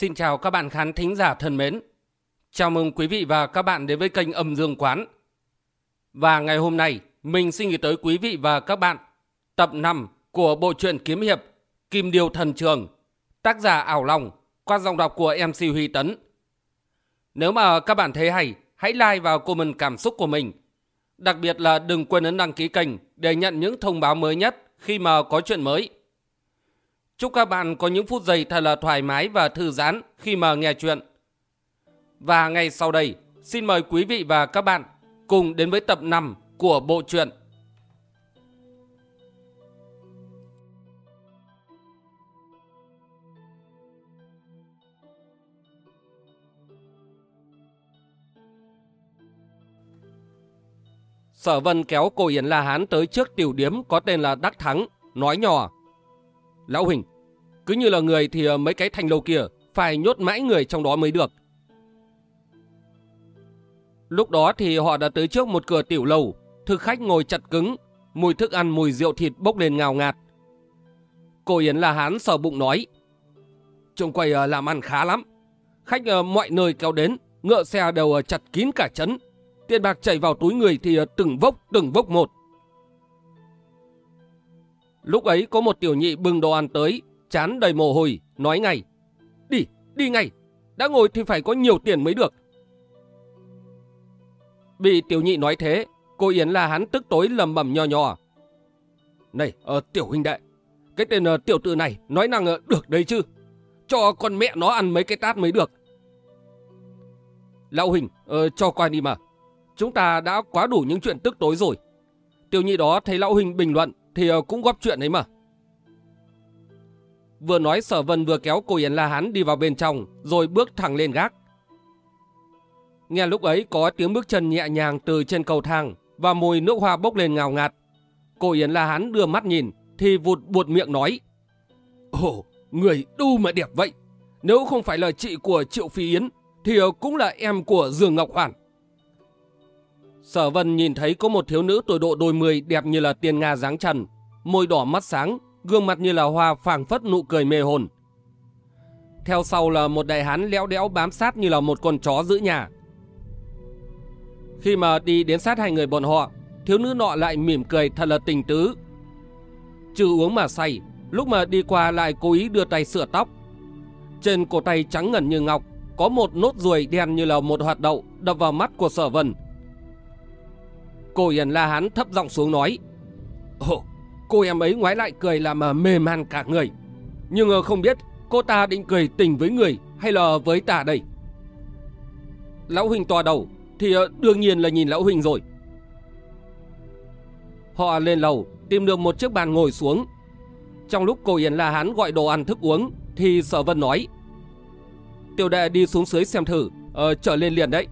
Xin chào các bạn khán thính giả thân mến. Chào mừng quý vị và các bạn đến với kênh Âm Dương Quán. Và ngày hôm nay, mình xin gửi tới quý vị và các bạn tập 5 của bộ truyện kiếm hiệp Kim Điều Thần Trường, tác giả Ảo lòng qua giọng đọc của MC Huy Tấn. Nếu mà các bạn thấy hay, hãy like và comment cảm xúc của mình. Đặc biệt là đừng quên ấn đăng ký kênh để nhận những thông báo mới nhất khi mà có chuyện mới. Chúc các bạn có những phút giây thật là thoải mái và thư giãn khi mà nghe chuyện. Và ngay sau đây, xin mời quý vị và các bạn cùng đến với tập 5 của bộ truyện. Sở Vân kéo cô Yến La Hán tới trước tiểu điếm có tên là Đắc Thắng, nói nhỏ. Lão Huỳnh, cứ như là người thì ờ, mấy cái thành lâu kia phải nhốt mãi người trong đó mới được. Lúc đó thì họ đã tới trước một cửa tiểu lầu, thực khách ngồi chặt cứng, mùi thức ăn mùi rượu thịt bốc lên ngào ngạt. Cô Yến là hán sờ bụng nói, Trông quầy ờ, làm ăn khá lắm, khách ờ, mọi nơi kéo đến, ngựa xe đều chặt kín cả chấn, tiền bạc chảy vào túi người thì từng vốc từng vốc một. Lúc ấy có một tiểu nhị bưng đồ ăn tới, chán đầy mồ hôi, nói ngay. Đi, đi ngay, đã ngồi thì phải có nhiều tiền mới được. Bị tiểu nhị nói thế, cô Yến là hắn tức tối lầm bầm nho nhỏ. Này, ờ, tiểu huynh đệ, cái tên uh, tiểu tử này nói năng uh, được đấy chứ. Cho con mẹ nó ăn mấy cái tát mới được. Lão huynh, ờ, cho qua đi mà. Chúng ta đã quá đủ những chuyện tức tối rồi. Tiểu nhị đó thấy lão huynh bình luận thì uh, cũng góp chuyện ấy mà. Vừa nói sở vân vừa kéo cô Yến La Hán đi vào bên trong, rồi bước thẳng lên gác. Nghe lúc ấy có tiếng bước chân nhẹ nhàng từ trên cầu thang và mùi nước hoa bốc lên ngào ngạt. Cô Yến La Hán đưa mắt nhìn thì vụt buột miệng nói. Ồ, người đu mà đẹp vậy. Nếu không phải là chị của Triệu Phi Yến thì cũng là em của Dương Ngọc Hoàn. Sở Vân nhìn thấy có một thiếu nữ tuổi độ đôi mươi đẹp như là tiên Nga dáng trần, môi đỏ mắt sáng, gương mặt như là hoa phảng phất nụ cười mê hồn. Theo sau là một đại hán léo đẽo bám sát như là một con chó giữ nhà. Khi mà đi đến sát hai người bọn họ, thiếu nữ nọ lại mỉm cười thật là tình tứ. trừ uống mà say, lúc mà đi qua lại cố ý đưa tay sửa tóc. Trên cổ tay trắng ngần như ngọc, có một nốt ruồi đen như là một hoạt đậu đập vào mắt của sở vân. Cô yển La Hán thấp giọng xuống nói. Ồ, cô em ấy ngoái lại cười làm mà mềm man cả người. Nhưng ờ, không biết cô ta định cười tình với người hay là với ta đây. Lão Huỳnh tòa đầu thì ờ, đương nhiên là nhìn Lão Huỳnh rồi. Họ lên lầu tìm được một chiếc bàn ngồi xuống. Trong lúc cô Yến La Hán gọi đồ ăn thức uống thì Sở Vân nói. Tiểu đệ đi xuống dưới xem thử, ờ, trở lên liền đấy.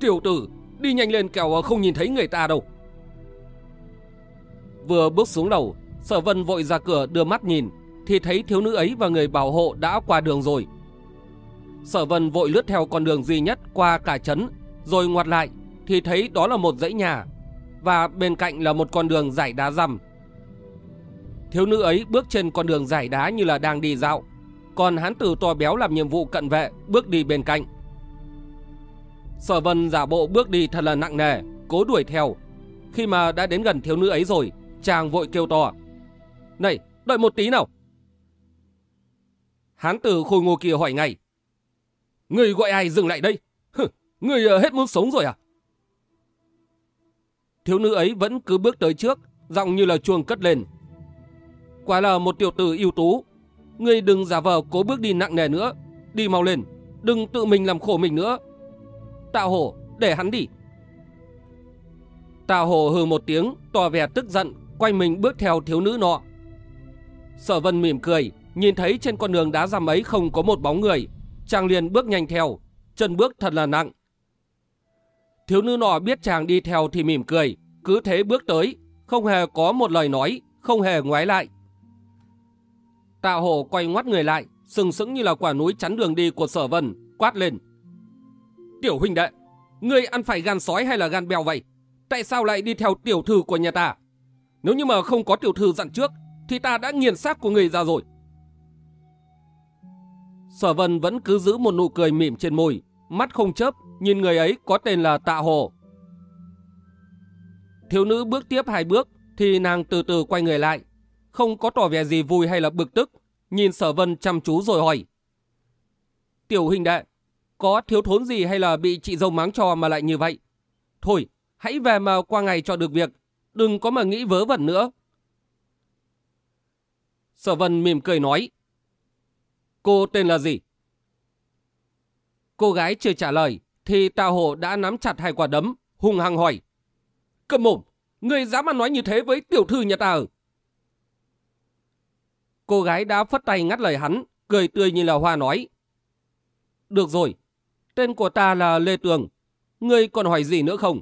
Tiểu tử, đi nhanh lên kẻo không nhìn thấy người ta đâu. Vừa bước xuống lầu, sở vân vội ra cửa đưa mắt nhìn, thì thấy thiếu nữ ấy và người bảo hộ đã qua đường rồi. Sở vân vội lướt theo con đường duy nhất qua cả trấn, rồi ngoặt lại, thì thấy đó là một dãy nhà, và bên cạnh là một con đường giải đá rằm. Thiếu nữ ấy bước trên con đường giải đá như là đang đi dạo, còn hán tử to béo làm nhiệm vụ cận vệ bước đi bên cạnh. Sở vân giả bộ bước đi thật là nặng nề, cố đuổi theo. Khi mà đã đến gần thiếu nữ ấy rồi, chàng vội kêu to. Này, đợi một tí nào. Hán tử khôi ngô kia hỏi ngay. Người gọi ai dừng lại đây? Hừ, người ờ, hết muốn sống rồi à? Thiếu nữ ấy vẫn cứ bước tới trước, giọng như là chuông cất lên. Quả là một tiểu tử ưu tú. Người đừng giả vờ cố bước đi nặng nề nữa. Đi mau lên, đừng tự mình làm khổ mình nữa. Tạo hổ, để hắn đi. tào hổ hừ một tiếng, tỏ vẻ tức giận, quay mình bước theo thiếu nữ nọ. Sở vân mỉm cười, nhìn thấy trên con đường đá rằm ấy không có một bóng người, chàng liền bước nhanh theo, chân bước thật là nặng. Thiếu nữ nọ biết chàng đi theo thì mỉm cười, cứ thế bước tới, không hề có một lời nói, không hề ngoái lại. Tạ hổ quay ngoắt người lại, sừng sững như là quả núi chắn đường đi của sở vân, quát lên. Tiểu huynh đệ, ngươi ăn phải gan sói hay là gan bèo vậy? Tại sao lại đi theo tiểu thư của nhà ta? Nếu như mà không có tiểu thư dặn trước, thì ta đã nghiền xác của người ra rồi. Sở Vân vẫn cứ giữ một nụ cười mỉm trên môi, mắt không chớp, nhìn người ấy có tên là Tạ Hồ. Thiếu nữ bước tiếp hai bước, thì nàng từ từ quay người lại, không có tỏ vẻ gì vui hay là bực tức, nhìn Sở Vân chăm chú rồi hỏi. Tiểu hình đệ, có thiếu thốn gì hay là bị chị dâu mắng cho mà lại như vậy? Thôi, hãy về mà qua ngày cho được việc, đừng có mà nghĩ vớ vẩn nữa. Sở Vân mỉm cười nói. Cô tên là gì? Cô gái chưa trả lời, thì Tào Hổ đã nắm chặt hai quả đấm, hung hăng hỏi. Cầm mồm, người dám mà nói như thế với tiểu thư nhà ta Cô gái đã phất tay ngắt lời hắn, cười tươi như là hoa nói. Được rồi, tên của ta là Lê Tường, ngươi còn hỏi gì nữa không?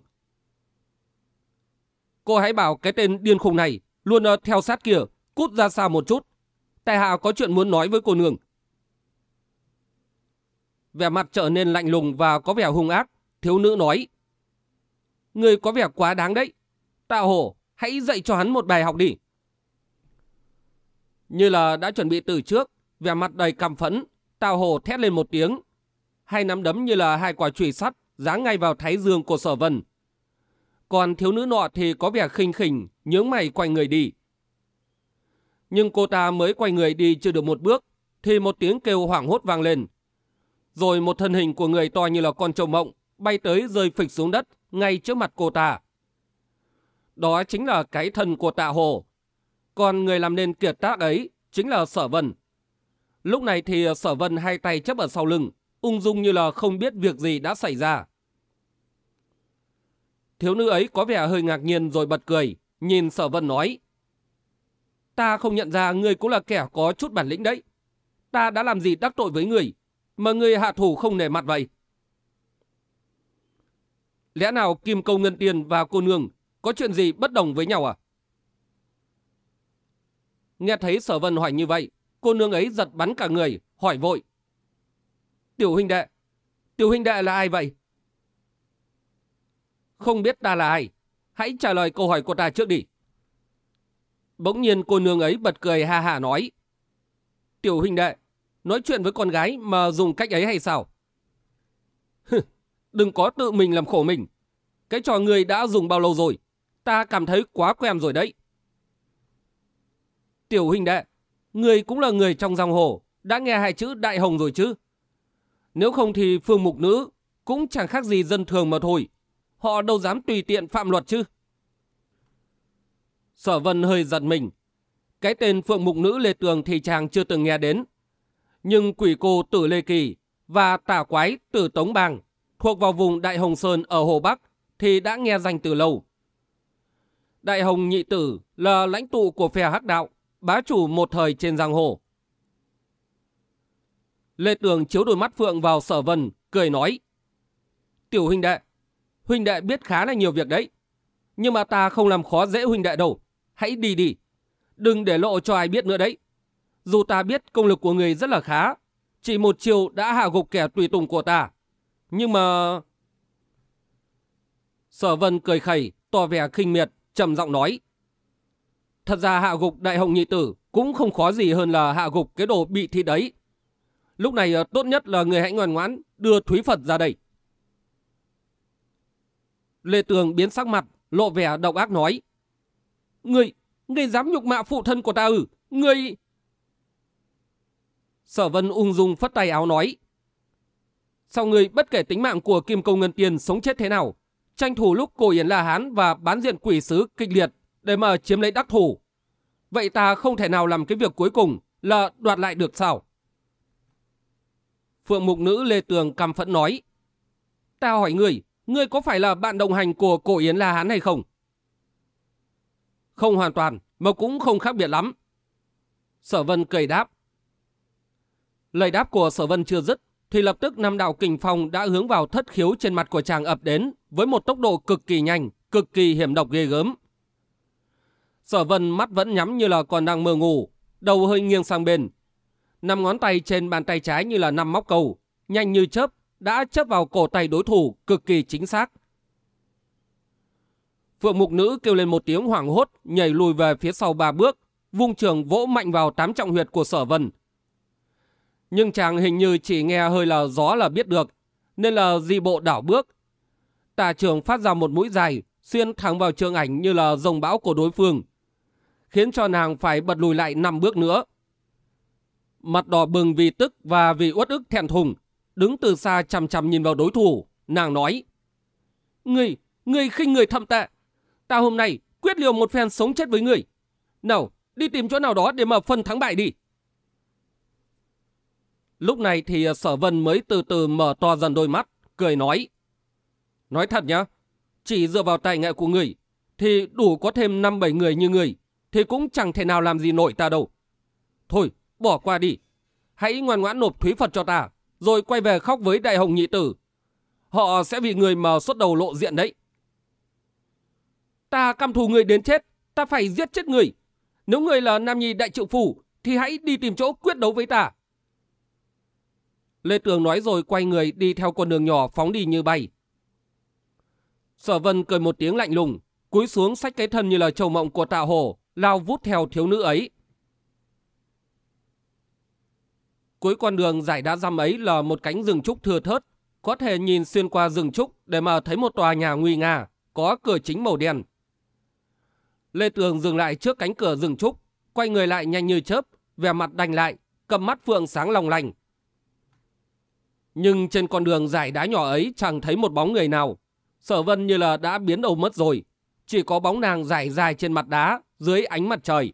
Cô hãy bảo cái tên điên khùng này luôn ờ, theo sát kia, cút ra xa một chút. Tài hạ có chuyện muốn nói với cô nương. Vẻ mặt trở nên lạnh lùng và có vẻ hung ác, thiếu nữ nói. Người có vẻ quá đáng đấy. Tạ hổ, hãy dạy cho hắn một bài học đi. Như là đã chuẩn bị từ trước, vẻ mặt đầy căm phẫn, Tào Hổ thét lên một tiếng. Hai nắm đấm như là hai quả chùy sắt giáng ngay vào thái dương của Sở Vân. Còn thiếu nữ nọ thì có vẻ khinh khỉnh, nhướng mày quay người đi. Nhưng cô ta mới quay người đi chưa được một bước, thì một tiếng kêu hoảng hốt vang lên. Rồi một thân hình của người to như là con trâu mộng bay tới rơi phịch xuống đất ngay trước mặt cô ta. Đó chính là cái thân của tạ hồ. Còn người làm nên kiệt tác ấy chính là sở vân. Lúc này thì sở vân hai tay chấp ở sau lưng, ung dung như là không biết việc gì đã xảy ra. Thiếu nữ ấy có vẻ hơi ngạc nhiên rồi bật cười, nhìn sở vân nói. Ta không nhận ra người cũng là kẻ có chút bản lĩnh đấy. Ta đã làm gì đắc tội với người, mà người hạ thủ không nể mặt vậy. Lẽ nào Kim Câu Ngân Tiền và cô nương có chuyện gì bất đồng với nhau à? Nghe thấy sở vân hỏi như vậy, cô nương ấy giật bắn cả người, hỏi vội. Tiểu huynh đệ, tiểu huynh đệ là ai vậy? Không biết ta là ai, hãy trả lời câu hỏi của ta trước đi. Bỗng nhiên cô nương ấy bật cười ha hà nói. Tiểu huynh đệ, nói chuyện với con gái mà dùng cách ấy hay sao? Đừng có tự mình làm khổ mình. Cái trò người đã dùng bao lâu rồi? Ta cảm thấy quá quen rồi đấy. Tiểu huynh đệ, người cũng là người trong dòng hồ, đã nghe hai chữ đại hồng rồi chứ? Nếu không thì phương mục nữ cũng chẳng khác gì dân thường mà thôi. Họ đâu dám tùy tiện phạm luật chứ. Sở vân hơi giật mình. Cái tên phượng mục nữ Lê Tường thì chàng chưa từng nghe đến. Nhưng quỷ cô tử Lê Kỳ và tả quái tử Tống Bàng thuộc vào vùng Đại Hồng Sơn ở Hồ Bắc thì đã nghe danh từ lâu. Đại Hồng Nhị Tử là lãnh tụ của phe hắc đạo, bá chủ một thời trên giang hồ. Lê Tường chiếu đôi mắt Phượng vào sở vân, cười nói. Tiểu huynh đệ, huynh đệ biết khá là nhiều việc đấy. Nhưng mà ta không làm khó dễ huynh đệ đâu. Hãy đi đi. Đừng để lộ cho ai biết nữa đấy. Dù ta biết công lực của người rất là khá. Chỉ một chiều đã hạ gục kẻ tùy tùng của ta. Nhưng mà... Sở vân cười khẩy, tỏ vẻ khinh miệt, trầm giọng nói. Thật ra hạ gục đại hồng nhị tử cũng không khó gì hơn là hạ gục cái đồ bị thi đấy. Lúc này ờ, tốt nhất là người hãy ngoan ngoãn đưa Thúy Phật ra đây. Lê Tường biến sắc mặt, lộ vẻ độc ác nói. Người, người dám nhục mạ phụ thân của ta ư? Người... Sở Vân ung dung phất tay áo nói. Sao người bất kể tính mạng của Kim Công Ngân Tiền sống chết thế nào, tranh thủ lúc cổ Yến La Hán và bán diện quỷ sứ kịch liệt để mà chiếm lấy đắc thủ. Vậy ta không thể nào làm cái việc cuối cùng là đoạt lại được sao? Phượng Mục Nữ Lê Tường căm phẫn nói. Ta hỏi người, ngươi có phải là bạn đồng hành của cổ Yến La Hán hay không? Không hoàn toàn, mà cũng không khác biệt lắm. Sở Vân cười đáp. Lời đáp của Sở Vân chưa dứt, thì lập tức năm đạo kình phong đã hướng vào thất khiếu trên mặt của chàng ập đến với một tốc độ cực kỳ nhanh, cực kỳ hiểm độc ghê gớm. Sở Vân mắt vẫn nhắm như là còn đang mơ ngủ, đầu hơi nghiêng sang bên. Năm ngón tay trên bàn tay trái như là năm móc cầu, nhanh như chớp, đã chấp vào cổ tay đối thủ cực kỳ chính xác. Phượng mục nữ kêu lên một tiếng hoảng hốt, nhảy lùi về phía sau ba bước, vung trường vỗ mạnh vào tám trọng huyệt của sở vân. Nhưng chàng hình như chỉ nghe hơi là gió là biết được, nên là di bộ đảo bước. Tà trường phát ra một mũi dài, xuyên thẳng vào trường ảnh như là rồng bão của đối phương, khiến cho nàng phải bật lùi lại năm bước nữa. Mặt đỏ bừng vì tức và vì uất ức thẹn thùng, đứng từ xa chằm chằm nhìn vào đối thủ, nàng nói. Ngươi, ngươi khinh người thậm tệ. Ta hôm nay quyết liều một phen sống chết với ngươi. Nào, đi tìm chỗ nào đó để mà phân thắng bại đi. Lúc này thì à, sở vân mới từ từ mở to dần đôi mắt, cười nói. Nói thật nhá, chỉ dựa vào tài nghệ của người, thì đủ có thêm 5-7 người như người, thì cũng chẳng thể nào làm gì nổi ta đâu. Thôi, bỏ qua đi. Hãy ngoan ngoãn nộp thúy Phật cho ta, rồi quay về khóc với đại hồng nhị tử. Họ sẽ vì người mà xuất đầu lộ diện đấy. Ta căm thù người đến chết, ta phải giết chết người. Nếu người là Nam Nhi đại triệu phủ, thì hãy đi tìm chỗ quyết đấu với ta. Lê Tường nói rồi quay người đi theo con đường nhỏ phóng đi như bay. Sở Vân cười một tiếng lạnh lùng, cúi xuống sách cái thân như là trầu mộng của tạ hồ, lao vút theo thiếu nữ ấy. Cuối con đường giải đá răm ấy là một cánh rừng trúc thưa thớt, có thể nhìn xuyên qua rừng trúc để mà thấy một tòa nhà nguy nga, có cửa chính màu đen. Lê Tường dừng lại trước cánh cửa rừng trúc, quay người lại nhanh như chớp, vẻ mặt đành lại, cầm mắt phượng sáng lòng lành. Nhưng trên con đường dài đá nhỏ ấy chẳng thấy một bóng người nào. Sở vân như là đã biến đầu mất rồi. Chỉ có bóng nàng dài dài trên mặt đá, dưới ánh mặt trời.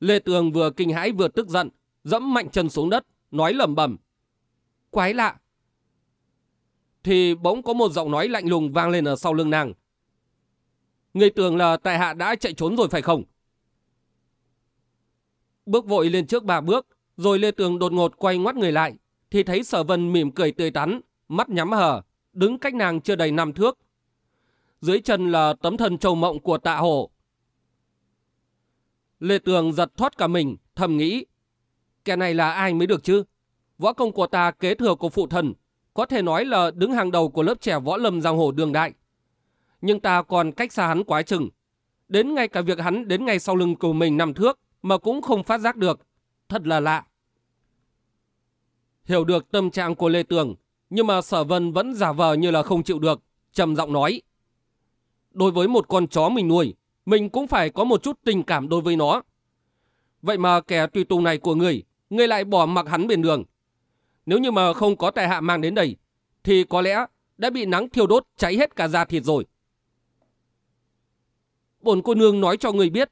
Lê Tường vừa kinh hãi vừa tức giận, dẫm mạnh chân xuống đất, nói lẩm bẩm. Quái lạ. Thì bỗng có một giọng nói lạnh lùng vang lên ở sau lưng nàng. Người tưởng là tại hạ đã chạy trốn rồi phải không? Bước vội lên trước ba bước, rồi Lê Tường đột ngột quay ngoắt người lại, thì thấy sở vân mỉm cười tươi tắn, mắt nhắm hờ, đứng cách nàng chưa đầy năm thước. Dưới chân là tấm thân trầu mộng của tạ hổ. Lê Tường giật thoát cả mình, thầm nghĩ. Kẻ này là ai mới được chứ? Võ công của ta kế thừa của phụ thần, có thể nói là đứng hàng đầu của lớp trẻ võ lâm giang hồ đường đại. Nhưng ta còn cách xa hắn quá chừng. Đến ngay cả việc hắn đến ngay sau lưng của mình nằm thước mà cũng không phát giác được. Thật là lạ. Hiểu được tâm trạng của Lê Tường, nhưng mà sở vân vẫn giả vờ như là không chịu được, trầm giọng nói. Đối với một con chó mình nuôi, mình cũng phải có một chút tình cảm đối với nó. Vậy mà kẻ tùy tùng này của người, người lại bỏ mặc hắn bên đường. Nếu như mà không có tài hạ mang đến đây, thì có lẽ đã bị nắng thiêu đốt cháy hết cả da thịt rồi. Bổn cô nương nói cho người biết,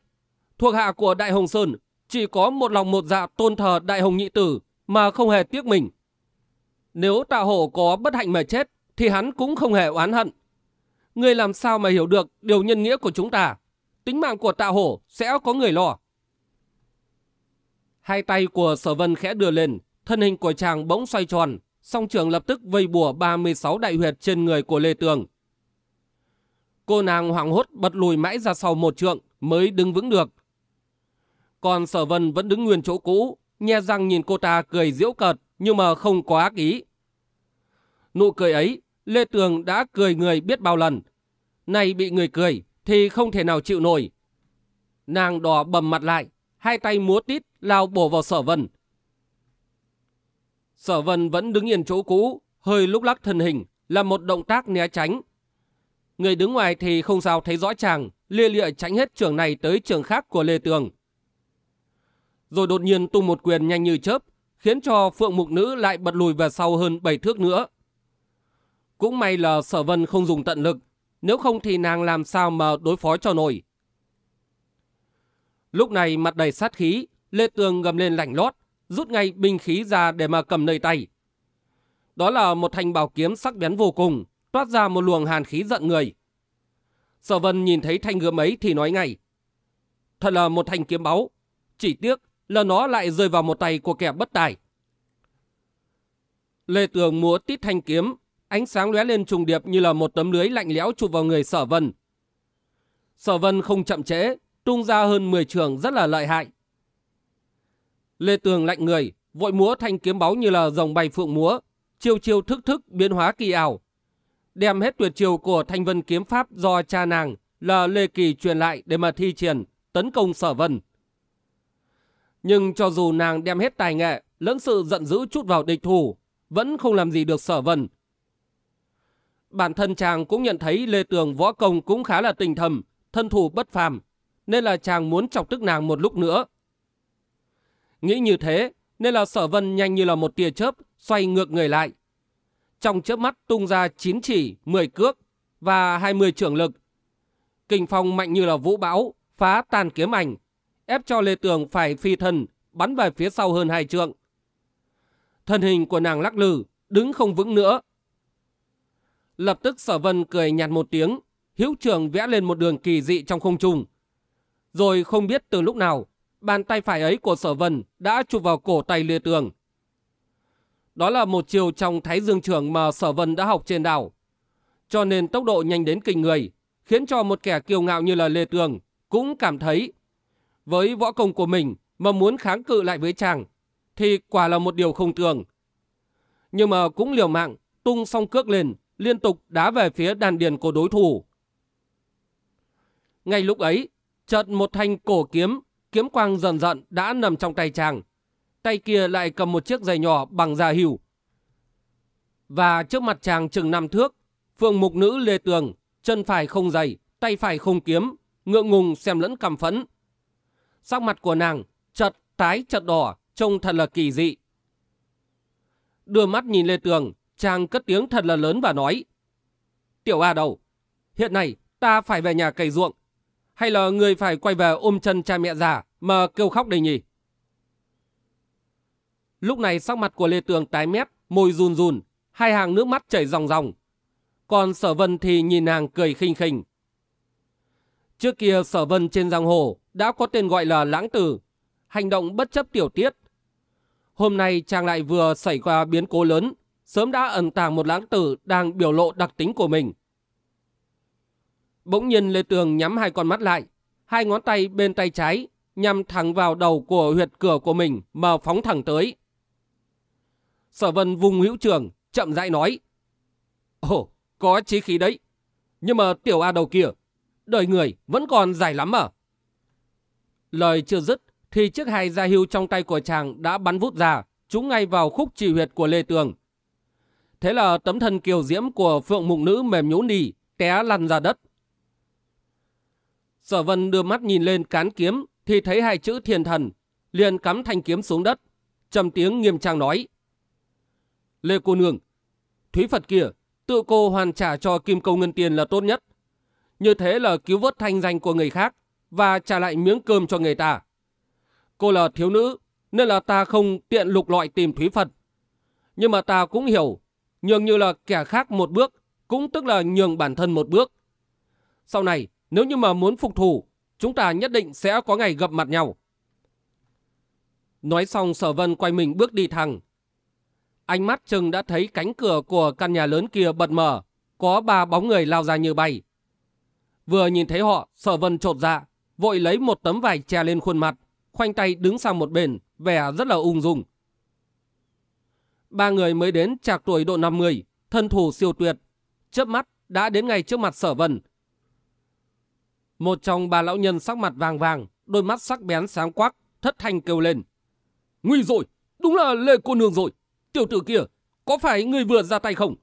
thuộc hạ của Đại Hồng Sơn chỉ có một lòng một dạ tôn thờ Đại Hồng Nhị Tử mà không hề tiếc mình. Nếu tạ hổ có bất hạnh mà chết, thì hắn cũng không hề oán hận. Người làm sao mà hiểu được điều nhân nghĩa của chúng ta? Tính mạng của tạ hổ sẽ có người lo. Hai tay của sở vân khẽ đưa lên, thân hình của chàng bỗng xoay tròn, song trường lập tức vây bùa 36 đại huyệt trên người của Lê Tường. Cô nàng hoảng hốt bật lùi mãi ra sau một trượng mới đứng vững được. Còn sở vân vẫn đứng nguyên chỗ cũ, nhe răng nhìn cô ta cười diễu cợt nhưng mà không có ác ý. Nụ cười ấy, Lê Tường đã cười người biết bao lần. nay bị người cười thì không thể nào chịu nổi. Nàng đỏ bầm mặt lại, hai tay múa tít lao bổ vào sở vân. Sở vân vẫn đứng yên chỗ cũ, hơi lúc lắc thân hình, là một động tác né tránh. Người đứng ngoài thì không sao thấy rõ chàng, lia lịa tránh hết trường này tới trường khác của Lê Tường rồi đột nhiên tung một quyền nhanh như chớp, khiến cho phượng mục nữ lại bật lùi về sau hơn 7 thước nữa. Cũng may là sở vân không dùng tận lực, nếu không thì nàng làm sao mà đối phó cho nổi. Lúc này mặt đầy sát khí, Lê Tường gầm lên lạnh lót, rút ngay binh khí ra để mà cầm nơi tay. Đó là một thanh bảo kiếm sắc bén vô cùng, toát ra một luồng hàn khí giận người. Sở vân nhìn thấy thanh gươm ấy thì nói ngay. Thật là một thanh kiếm báu, chỉ tiếc là nó lại rơi vào một tay của kẻ bất tài. Lê Tường múa tít thanh kiếm, ánh sáng lóe lên trùng điệp như là một tấm lưới lạnh lẽo chụp vào người sở vân. Sở vân không chậm trễ, tung ra hơn 10 trường rất là lợi hại. Lê Tường lạnh người, vội múa thanh kiếm báu như là dòng bay phượng múa, chiêu chiêu thức thức biến hóa kỳ ảo. Đem hết tuyệt chiêu của thanh vân kiếm pháp do cha nàng là Lê Kỳ truyền lại để mà thi triển, tấn công sở vân. Nhưng cho dù nàng đem hết tài nghệ, lẫn sự giận dữ chút vào địch thủ, vẫn không làm gì được sở vân. Bản thân chàng cũng nhận thấy Lê Tường võ công cũng khá là tình thầm, thân thủ bất phàm, nên là chàng muốn chọc tức nàng một lúc nữa. Nghĩ như thế, nên là sở vân nhanh như là một tia chớp, xoay ngược người lại. Trong chớp mắt tung ra 9 chỉ, 10 cước và 20 trưởng lực. Kinh phong mạnh như là vũ bão, phá tàn kiếm ảnh, ép cho Lê Tường phải phi thân, bắn về phía sau hơn hai trượng. Thân hình của nàng lắc lư, đứng không vững nữa. Lập tức sở vân cười nhạt một tiếng, hiếu trường vẽ lên một đường kỳ dị trong không trung. Rồi không biết từ lúc nào, bàn tay phải ấy của sở vân đã chụp vào cổ tay Lê Tường. Đó là một chiều trong thái dương trường mà sở vân đã học trên đảo. Cho nên tốc độ nhanh đến kinh người, khiến cho một kẻ kiêu ngạo như là Lê Tường cũng cảm thấy với võ công của mình mà muốn kháng cự lại với chàng thì quả là một điều không tưởng. Nhưng mà cũng liều mạng, tung song cước lên, liên tục đá về phía đàn điền của đối thủ. Ngay lúc ấy, chợt một thanh cổ kiếm, kiếm quang dần dần đã nằm trong tay chàng. Tay kia lại cầm một chiếc giày nhỏ bằng da hưu. Và trước mặt chàng chừng năm thước, phượng mục nữ Lê Tường, chân phải không giày, tay phải không kiếm, ngượng ngùng xem lẫn cầm phẫn. Sắc mặt của nàng chợt tái chợt đỏ, trông thật là kỳ dị. Đưa mắt nhìn Lê Tường, chàng cất tiếng thật là lớn và nói. Tiểu A đầu, hiện nay ta phải về nhà cày ruộng. Hay là người phải quay về ôm chân cha mẹ già mà kêu khóc đây nhỉ? Lúc này sắc mặt của Lê Tường tái mét, môi run run, hai hàng nước mắt chảy ròng ròng. Còn sở vân thì nhìn nàng cười khinh khinh. Trước kia sở vân trên giang hồ đã có tên gọi là lãng tử, hành động bất chấp tiểu tiết. Hôm nay chàng lại vừa xảy qua biến cố lớn, sớm đã ẩn tàng một lãng tử đang biểu lộ đặc tính của mình. Bỗng nhiên Lê Tường nhắm hai con mắt lại, hai ngón tay bên tay trái nhằm thẳng vào đầu của huyệt cửa của mình mà phóng thẳng tới. Sở vân vùng hữu trường, chậm rãi nói. Ồ, có chí khí đấy. Nhưng mà tiểu A đầu kia, đời người vẫn còn dài lắm à? Lời chưa dứt, thì chiếc hai gia hưu trong tay của chàng đã bắn vút ra, trúng ngay vào khúc chỉ huyệt của Lê Tường. Thế là tấm thân kiều diễm của phượng mụng nữ mềm nhũn đi, té lăn ra đất. Sở vân đưa mắt nhìn lên cán kiếm, thì thấy hai chữ thiên thần, liền cắm thanh kiếm xuống đất, trầm tiếng nghiêm trang nói. Lê cô nương, Thúy Phật kia, tự cô hoàn trả cho Kim Câu Ngân Tiền là tốt nhất. Như thế là cứu vớt thanh danh của người khác và trả lại miếng cơm cho người ta. Cô là thiếu nữ, nên là ta không tiện lục loại tìm Thúy Phật. Nhưng mà ta cũng hiểu, nhường như là kẻ khác một bước, cũng tức là nhường bản thân một bước. Sau này, nếu như mà muốn phục thù, chúng ta nhất định sẽ có ngày gặp mặt nhau. Nói xong sở vân quay mình bước đi thẳng. Ánh mắt chừng đã thấy cánh cửa của căn nhà lớn kia bật mở, có ba bóng người lao ra như bay. Vừa nhìn thấy họ, sở vân trột dạ, vội lấy một tấm vải che lên khuôn mặt, khoanh tay đứng sang một bên, vẻ rất là ung dung. Ba người mới đến trạc tuổi độ 50, thân thủ siêu tuyệt, chớp mắt đã đến ngay trước mặt sở vân. Một trong ba lão nhân sắc mặt vàng vàng, đôi mắt sắc bén sáng quắc, thất thanh kêu lên. Nguy rồi, đúng là Lê Cô Nương rồi. Tiểu tử kia, có phải người vừa ra tay không?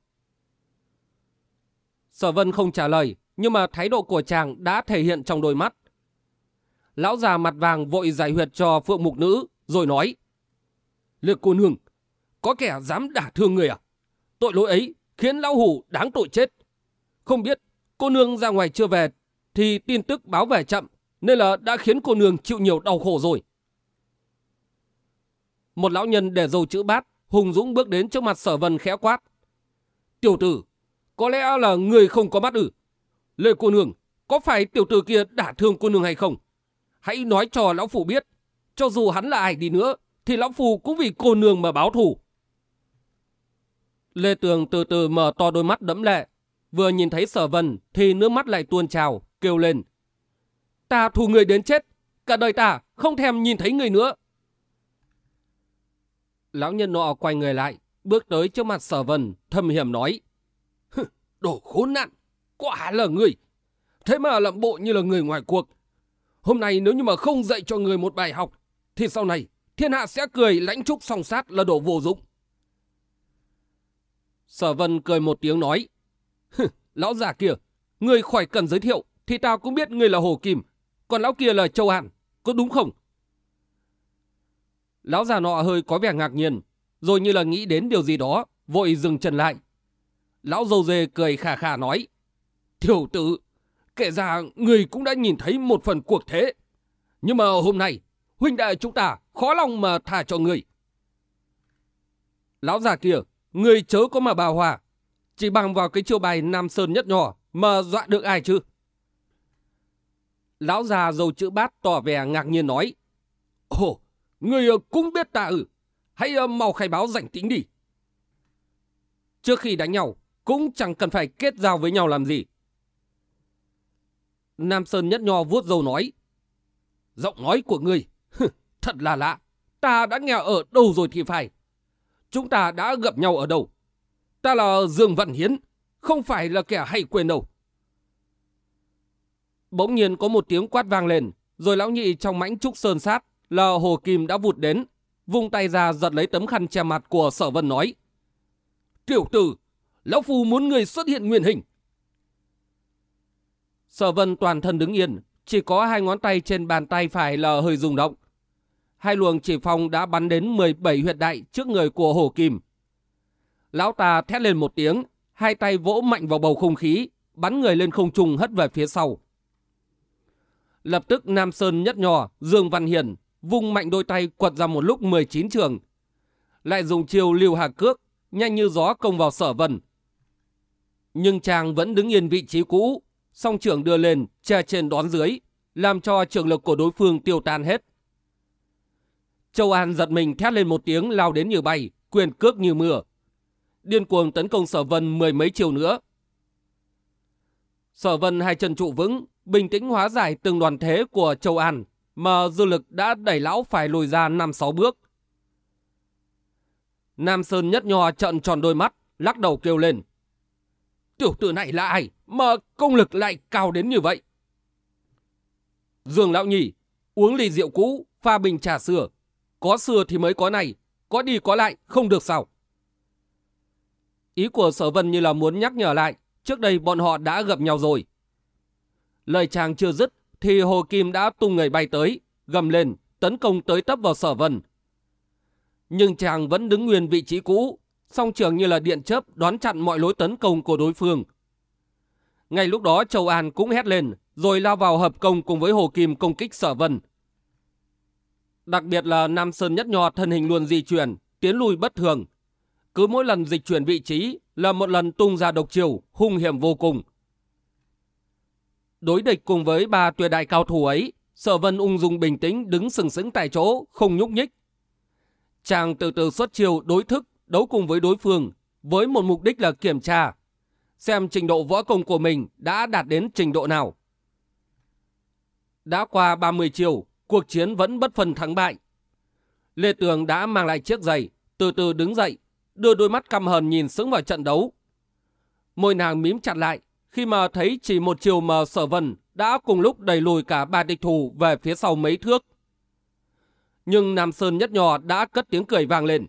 Sở vân không trả lời, nhưng mà thái độ của chàng đã thể hiện trong đôi mắt. Lão già mặt vàng vội giải huyệt cho phượng mục nữ, rồi nói. lê cô nương, có kẻ dám đả thương người à? Tội lỗi ấy khiến lão hủ đáng tội chết. Không biết cô nương ra ngoài chưa về thì tin tức báo về chậm nên là đã khiến cô nương chịu nhiều đau khổ rồi. Một lão nhân để dầu chữ bát, hùng dũng bước đến trước mặt sở vân khẽ quát. Tiểu tử, có lẽ là người không có mắt ử Lê cô nương, có phải tiểu tử kia đả thương cô nương hay không? Hãy nói cho lão phụ biết, cho dù hắn là ai đi nữa, thì lão phụ cũng vì cô nương mà báo thù. Lê Tường từ từ mở to đôi mắt đẫm lệ, vừa nhìn thấy sở vân thì nước mắt lại tuôn trào, kêu lên. Ta thù người đến chết, cả đời ta không thèm nhìn thấy người nữa. Lão nhân nọ quay người lại, bước tới trước mặt sở vân, thâm hiểm nói. Đồ khốn nạn, quả là người. Thế mà làm bộ như là người ngoài cuộc. Hôm nay nếu như mà không dạy cho người một bài học, thì sau này thiên hạ sẽ cười lãnh trúc song sát là đồ vô dụng. Sở Vân cười một tiếng nói, lão già kia, người khỏi cần giới thiệu, thì tao cũng biết người là Hồ Kim, còn lão kia là Châu Hàn, có đúng không? Lão già nọ hơi có vẻ ngạc nhiên, rồi như là nghĩ đến điều gì đó, vội dừng chân lại. Lão dâu dê cười khà khà nói, Tiểu tử, kể ra người cũng đã nhìn thấy một phần cuộc thế. Nhưng mà hôm nay, huynh đệ chúng ta khó lòng mà thả cho người. Lão già kia, người chớ có mà bà hòa. Chỉ bằng vào cái chiêu bài Nam Sơn nhất nhỏ mà dọa được ai chứ? Lão già dầu chữ bát tỏ vẻ ngạc nhiên nói. Ồ, người ờ, cũng biết ta ư. Hãy ờ, mau khai báo rảnh tính đi. Trước khi đánh nhau, cũng chẳng cần phải kết giao với nhau làm gì. Nam Sơn nhất nho vuốt dầu nói. Giọng nói của người, thật là lạ. Ta đã nghe ở đâu rồi thì phải. Chúng ta đã gặp nhau ở đâu? Ta là Dương Văn Hiến, không phải là kẻ hay quên đâu. Bỗng nhiên có một tiếng quát vang lên, rồi lão nhị trong mãnh trúc sơn sát là Hồ Kim đã vụt đến, vung tay ra giật lấy tấm khăn che mặt của Sở Vân nói. Tiểu tử, lão phu muốn người xuất hiện nguyên hình. Sở Vân toàn thân đứng yên, chỉ có hai ngón tay trên bàn tay phải là hơi rung động. Hai luồng chỉ phong đã bắn đến 17 huyệt đại trước người của Hồ Kim. Lão ta thét lên một tiếng, hai tay vỗ mạnh vào bầu không khí, bắn người lên không trung hất về phía sau. Lập tức Nam Sơn nhất nhỏ, Dương Văn Hiền, vung mạnh đôi tay quật ra một lúc 19 trường. Lại dùng chiều liều hạ cước, nhanh như gió công vào sở vân. Nhưng chàng vẫn đứng yên vị trí cũ, song trưởng đưa lên, che trên đón dưới, làm cho trường lực của đối phương tiêu tan hết. Châu An giật mình thét lên một tiếng lao đến như bay, quyền cước như mưa. Điên cuồng tấn công sở vân mười mấy chiều nữa. Sở vân hai chân trụ vững, bình tĩnh hóa giải từng đoàn thế của Châu An, mà dư lực đã đẩy lão phải lùi ra năm sáu bước. Nam Sơn nhất nho trận tròn đôi mắt, lắc đầu kêu lên. Tiểu tử này là ai mà công lực lại cao đến như vậy? Dương Lão Nhì, uống ly rượu cũ, pha bình trà xưa. Có xưa thì mới có này, có đi có lại, không được sao. Ý của sở vân như là muốn nhắc nhở lại, trước đây bọn họ đã gặp nhau rồi. Lời chàng chưa dứt, thì Hồ Kim đã tung người bay tới, gầm lên, tấn công tới tấp vào sở vân. Nhưng chàng vẫn đứng nguyên vị trí cũ, song trường như là điện chớp đón chặn mọi lối tấn công của đối phương. Ngay lúc đó Châu An cũng hét lên, rồi lao vào hợp công cùng với Hồ Kim công kích sở vân. Đặc biệt là Nam Sơn Nhất Nho thân hình luôn di chuyển, tiến lùi bất thường. Cứ mỗi lần dịch chuyển vị trí là một lần tung ra độc chiều, hung hiểm vô cùng. Đối địch cùng với ba tuyệt đại cao thủ ấy, Sở Vân ung dung bình tĩnh đứng sừng sững tại chỗ, không nhúc nhích. Chàng từ từ xuất chiêu đối thức, đấu cùng với đối phương, với một mục đích là kiểm tra, xem trình độ võ công của mình đã đạt đến trình độ nào. Đã qua 30 chiều, cuộc chiến vẫn bất phần thắng bại. Lê Tường đã mang lại chiếc giày, từ từ đứng dậy, đưa đôi mắt căm hờn nhìn sững vào trận đấu. Môi nàng mím chặt lại, khi mà thấy chỉ một chiều mà sở vân đã cùng lúc đẩy lùi cả ba địch thủ về phía sau mấy thước. Nhưng Nam Sơn nhất nhỏ đã cất tiếng cười vang lên.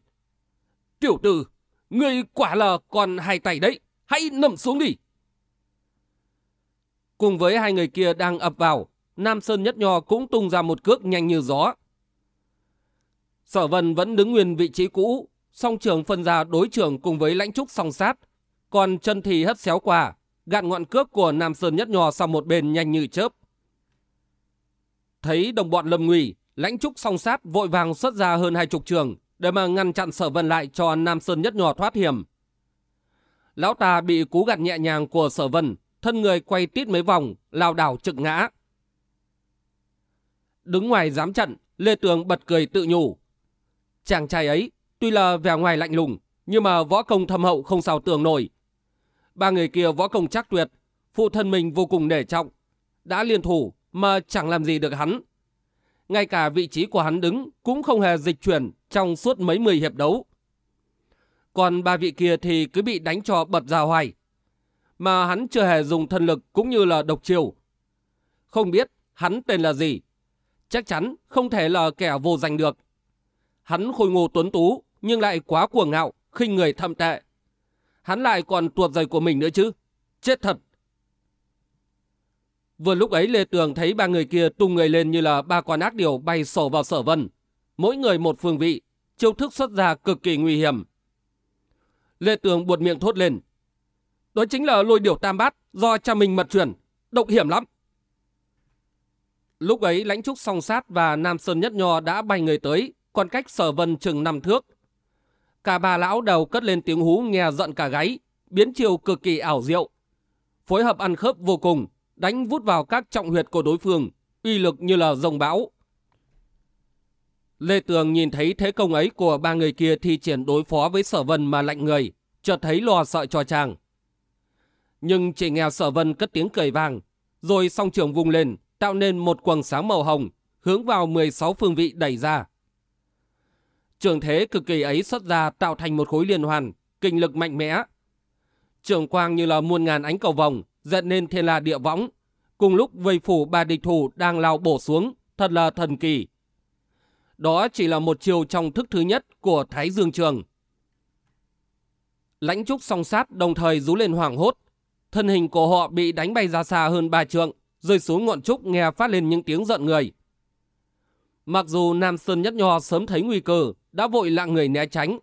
Tiểu tử, người quả là còn hai tay đấy, hãy nằm xuống đi. Cùng với hai người kia đang ập vào, Nam Sơn nhất nho cũng tung ra một cước nhanh như gió. Sở Vân vẫn đứng nguyên vị trí cũ, song trường phân ra đối trưởng cùng với lãnh trúc song sát, còn chân thì hất xéo qua, gạt ngọn cước của Nam Sơn nhất nho sang một bên nhanh như chớp. Thấy đồng bọn lâm nguy, lãnh trúc song sát vội vàng xuất ra hơn hai chục trường để mà ngăn chặn sở vân lại cho Nam Sơn nhất nho thoát hiểm. Lão ta bị cú gạt nhẹ nhàng của sở vân, thân người quay tít mấy vòng, lao đảo trực ngã. Đứng ngoài giám trận, Lê Tường bật cười tự nhủ. Chàng trai ấy, tuy là vẻ ngoài lạnh lùng, nhưng mà võ công thâm hậu không sao tưởng nổi. Ba người kia võ công chắc tuyệt, phụ thân mình vô cùng nể trọng. Đã liên thủ mà chẳng làm gì được hắn. Ngay cả vị trí của hắn đứng cũng không hề dịch chuyển trong suốt mấy mươi hiệp đấu. Còn ba vị kia thì cứ bị đánh cho bật ra hoài. Mà hắn chưa hề dùng thân lực cũng như là độc chiều. Không biết hắn tên là gì. Chắc chắn không thể là kẻ vô danh được. Hắn khôi ngô tuấn tú, nhưng lại quá cuồng ngạo, khinh người thâm tệ. Hắn lại còn tuột giày của mình nữa chứ. Chết thật. Vừa lúc ấy Lê Tường thấy ba người kia tung người lên như là ba con ác điều bay sổ vào sở vân. Mỗi người một phương vị, chiêu thức xuất ra cực kỳ nguy hiểm. Lê Tường buột miệng thốt lên. Đó chính là lôi điểu tam bát do cha mình mật truyền. độc hiểm lắm. Lúc ấy lãnh trúc song sát và Nam Sơn Nhất Nho đã bay người tới, còn cách sở vân chừng năm thước. Cả ba lão đầu cất lên tiếng hú nghe giận cả gáy, biến chiều cực kỳ ảo diệu. Phối hợp ăn khớp vô cùng, đánh vút vào các trọng huyệt của đối phương, uy lực như là rồng bão. Lê Tường nhìn thấy thế công ấy của ba người kia thi triển đối phó với sở vân mà lạnh người, chợt thấy lo sợ cho chàng. Nhưng chỉ nghe sở vân cất tiếng cười vàng, rồi song trường vung lên, tạo nên một quầng sáng màu hồng, hướng vào 16 phương vị đẩy ra. Trường thế cực kỳ ấy xuất ra tạo thành một khối liên hoàn, kinh lực mạnh mẽ. Trường quang như là muôn ngàn ánh cầu vòng, dẫn nên thiên la địa võng. Cùng lúc vây phủ ba địch thủ đang lao bổ xuống, thật là thần kỳ. Đó chỉ là một chiều trong thức thứ nhất của Thái Dương Trường. Lãnh trúc song sát đồng thời rú lên hoảng hốt. Thân hình của họ bị đánh bay ra xa hơn ba trượng, rơi xuống ngọn trúc nghe phát lên những tiếng giận người. Mặc dù Nam Sơn Nhất Nho sớm thấy nguy cơ, đã vội lạng người né tránh,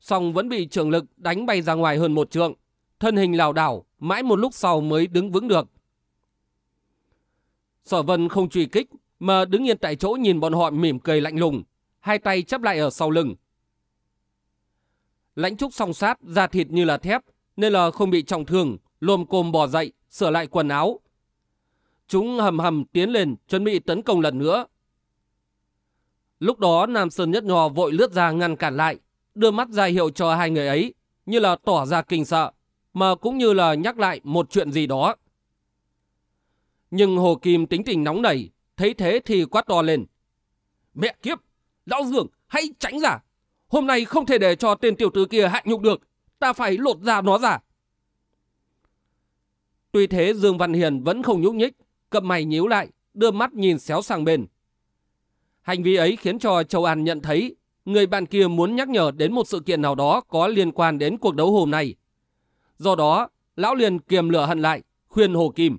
song vẫn bị trường lực đánh bay ra ngoài hơn một trượng, thân hình lảo đảo, mãi một lúc sau mới đứng vững được. Sở Vân không truy kích, mà đứng yên tại chỗ nhìn bọn họ mỉm cười lạnh lùng, hai tay chấp lại ở sau lưng. Lãnh trúc song sát, da thịt như là thép, nên là không bị trọng thương, lồm cồm bò dậy, sửa lại quần áo. Chúng hầm hầm tiến lên, chuẩn bị tấn công lần nữa. Lúc đó Nam Sơn Nhất Nho vội lướt ra ngăn cản lại, đưa mắt ra hiệu cho hai người ấy, như là tỏ ra kinh sợ, mà cũng như là nhắc lại một chuyện gì đó. Nhưng Hồ Kim tính tình nóng nảy, thấy thế thì quát to lên. Mẹ kiếp, lão dường hãy tránh ra. Hôm nay không thể để cho tên tiểu tử kia hạ nhục được, ta phải lột ra nó ra. Tuy thế Dương Văn Hiền vẫn không nhúc nhích, cặp mày nhíu lại, đưa mắt nhìn xéo sang bên. Hành vi ấy khiến cho Châu An nhận thấy người bạn kia muốn nhắc nhở đến một sự kiện nào đó có liên quan đến cuộc đấu hôm nay. Do đó, lão liền kiềm lửa hận lại, khuyên Hồ Kim.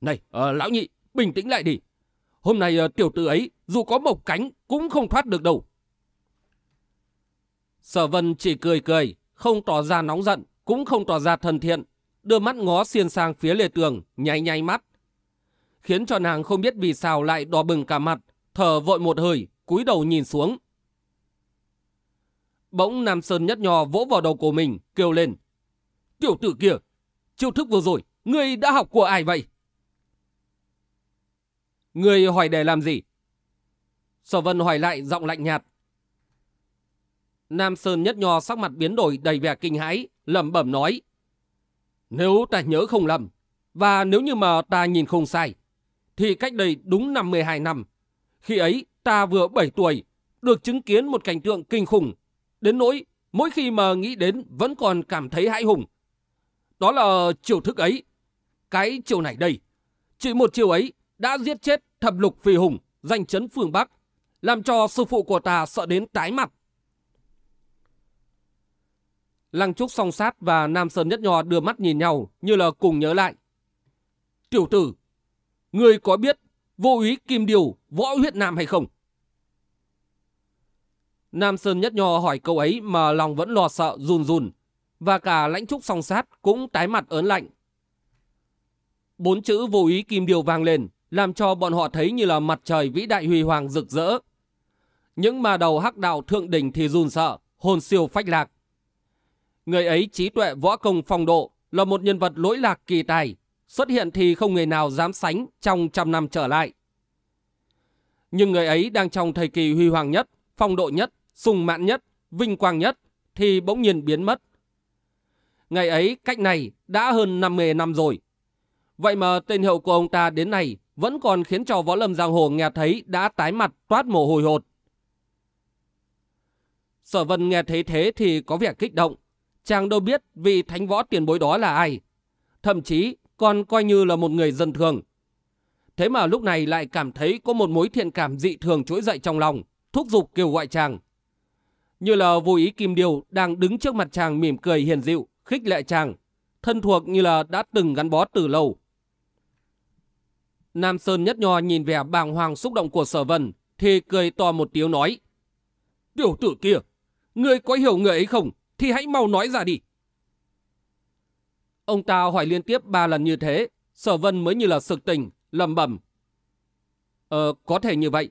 Này, à, lão nhị, bình tĩnh lại đi. Hôm nay à, tiểu tử ấy, dù có mộc cánh, cũng không thoát được đâu. Sở Vân chỉ cười cười, không tỏ ra nóng giận, cũng không tỏ ra thân thiện, đưa mắt ngó xiên sang phía lề tường, nháy nháy mắt. Khiến cho nàng không biết vì sao lại đỏ bừng cả mặt, thở vội một hơi, cúi đầu nhìn xuống. Bỗng Nam Sơn nhất nhò vỗ vào đầu của mình, kêu lên. Tiểu tử kia, chiêu thức vừa rồi, ngươi đã học của ai vậy? Ngươi hỏi để làm gì? Sở Vân hỏi lại giọng lạnh nhạt. Nam Sơn nhất nho sắc mặt biến đổi đầy vẻ kinh hãi, lẩm bẩm nói. Nếu ta nhớ không lầm, và nếu như mà ta nhìn không sai, thì cách đây đúng 52 năm, khi ấy ta vừa 7 tuổi, được chứng kiến một cảnh tượng kinh khủng, đến nỗi mỗi khi mà nghĩ đến vẫn còn cảm thấy hãi hùng. Đó là chiều thức ấy. Cái chiều này đây, chỉ một chiều ấy đã giết chết thập lục phi hùng, danh chấn phương Bắc, làm cho sư phụ của ta sợ đến tái mặt. Lăng Trúc song sát và Nam Sơn Nhất Nho đưa mắt nhìn nhau như là cùng nhớ lại. Tiểu tử, người có biết vô úy Kim Điều võ huyết nam hay không? Nam Sơn Nhất Nho hỏi câu ấy mà lòng vẫn lo sợ run run, và cả lãnh trúc song sát cũng tái mặt ớn lạnh. Bốn chữ vô ý kim điều vang lên, làm cho bọn họ thấy như là mặt trời vĩ đại huy hoàng rực rỡ. Những mà đầu hắc đạo thượng đỉnh thì run sợ, hồn siêu phách lạc. Người ấy trí tuệ võ công phong độ, là một nhân vật lỗi lạc kỳ tài, xuất hiện thì không người nào dám sánh trong trăm năm trở lại. Nhưng người ấy đang trong thời kỳ huy hoàng nhất, phong độ nhất, sùng mãn nhất, vinh quang nhất, thì bỗng nhiên biến mất. Ngày ấy cách này đã hơn 50 năm rồi. Vậy mà tên hiệu của ông ta đến nay vẫn còn khiến cho võ lâm giang hồ nghe thấy đã tái mặt toát mồ hôi hột. Sở vân nghe thấy thế thì có vẻ kích động. Chàng đâu biết vị thánh võ tiền bối đó là ai. Thậm chí còn coi như là một người dân thường. Thế mà lúc này lại cảm thấy có một mối thiện cảm dị thường trỗi dậy trong lòng, thúc giục kêu gọi chàng. Như là vô ý Kim Điều đang đứng trước mặt chàng mỉm cười hiền dịu, khích lệ chàng, thân thuộc như là đã từng gắn bó từ lâu. Nam Sơn nhất nho nhìn vẻ bàng hoàng xúc động của sở vân, thì cười to một tiếng nói. Tiểu tử kia, ngươi có hiểu người ấy không, thì hãy mau nói ra đi. Ông ta hỏi liên tiếp ba lần như thế, sở vân mới như là sực tỉnh, lầm bẩm. Ờ, có thể như vậy.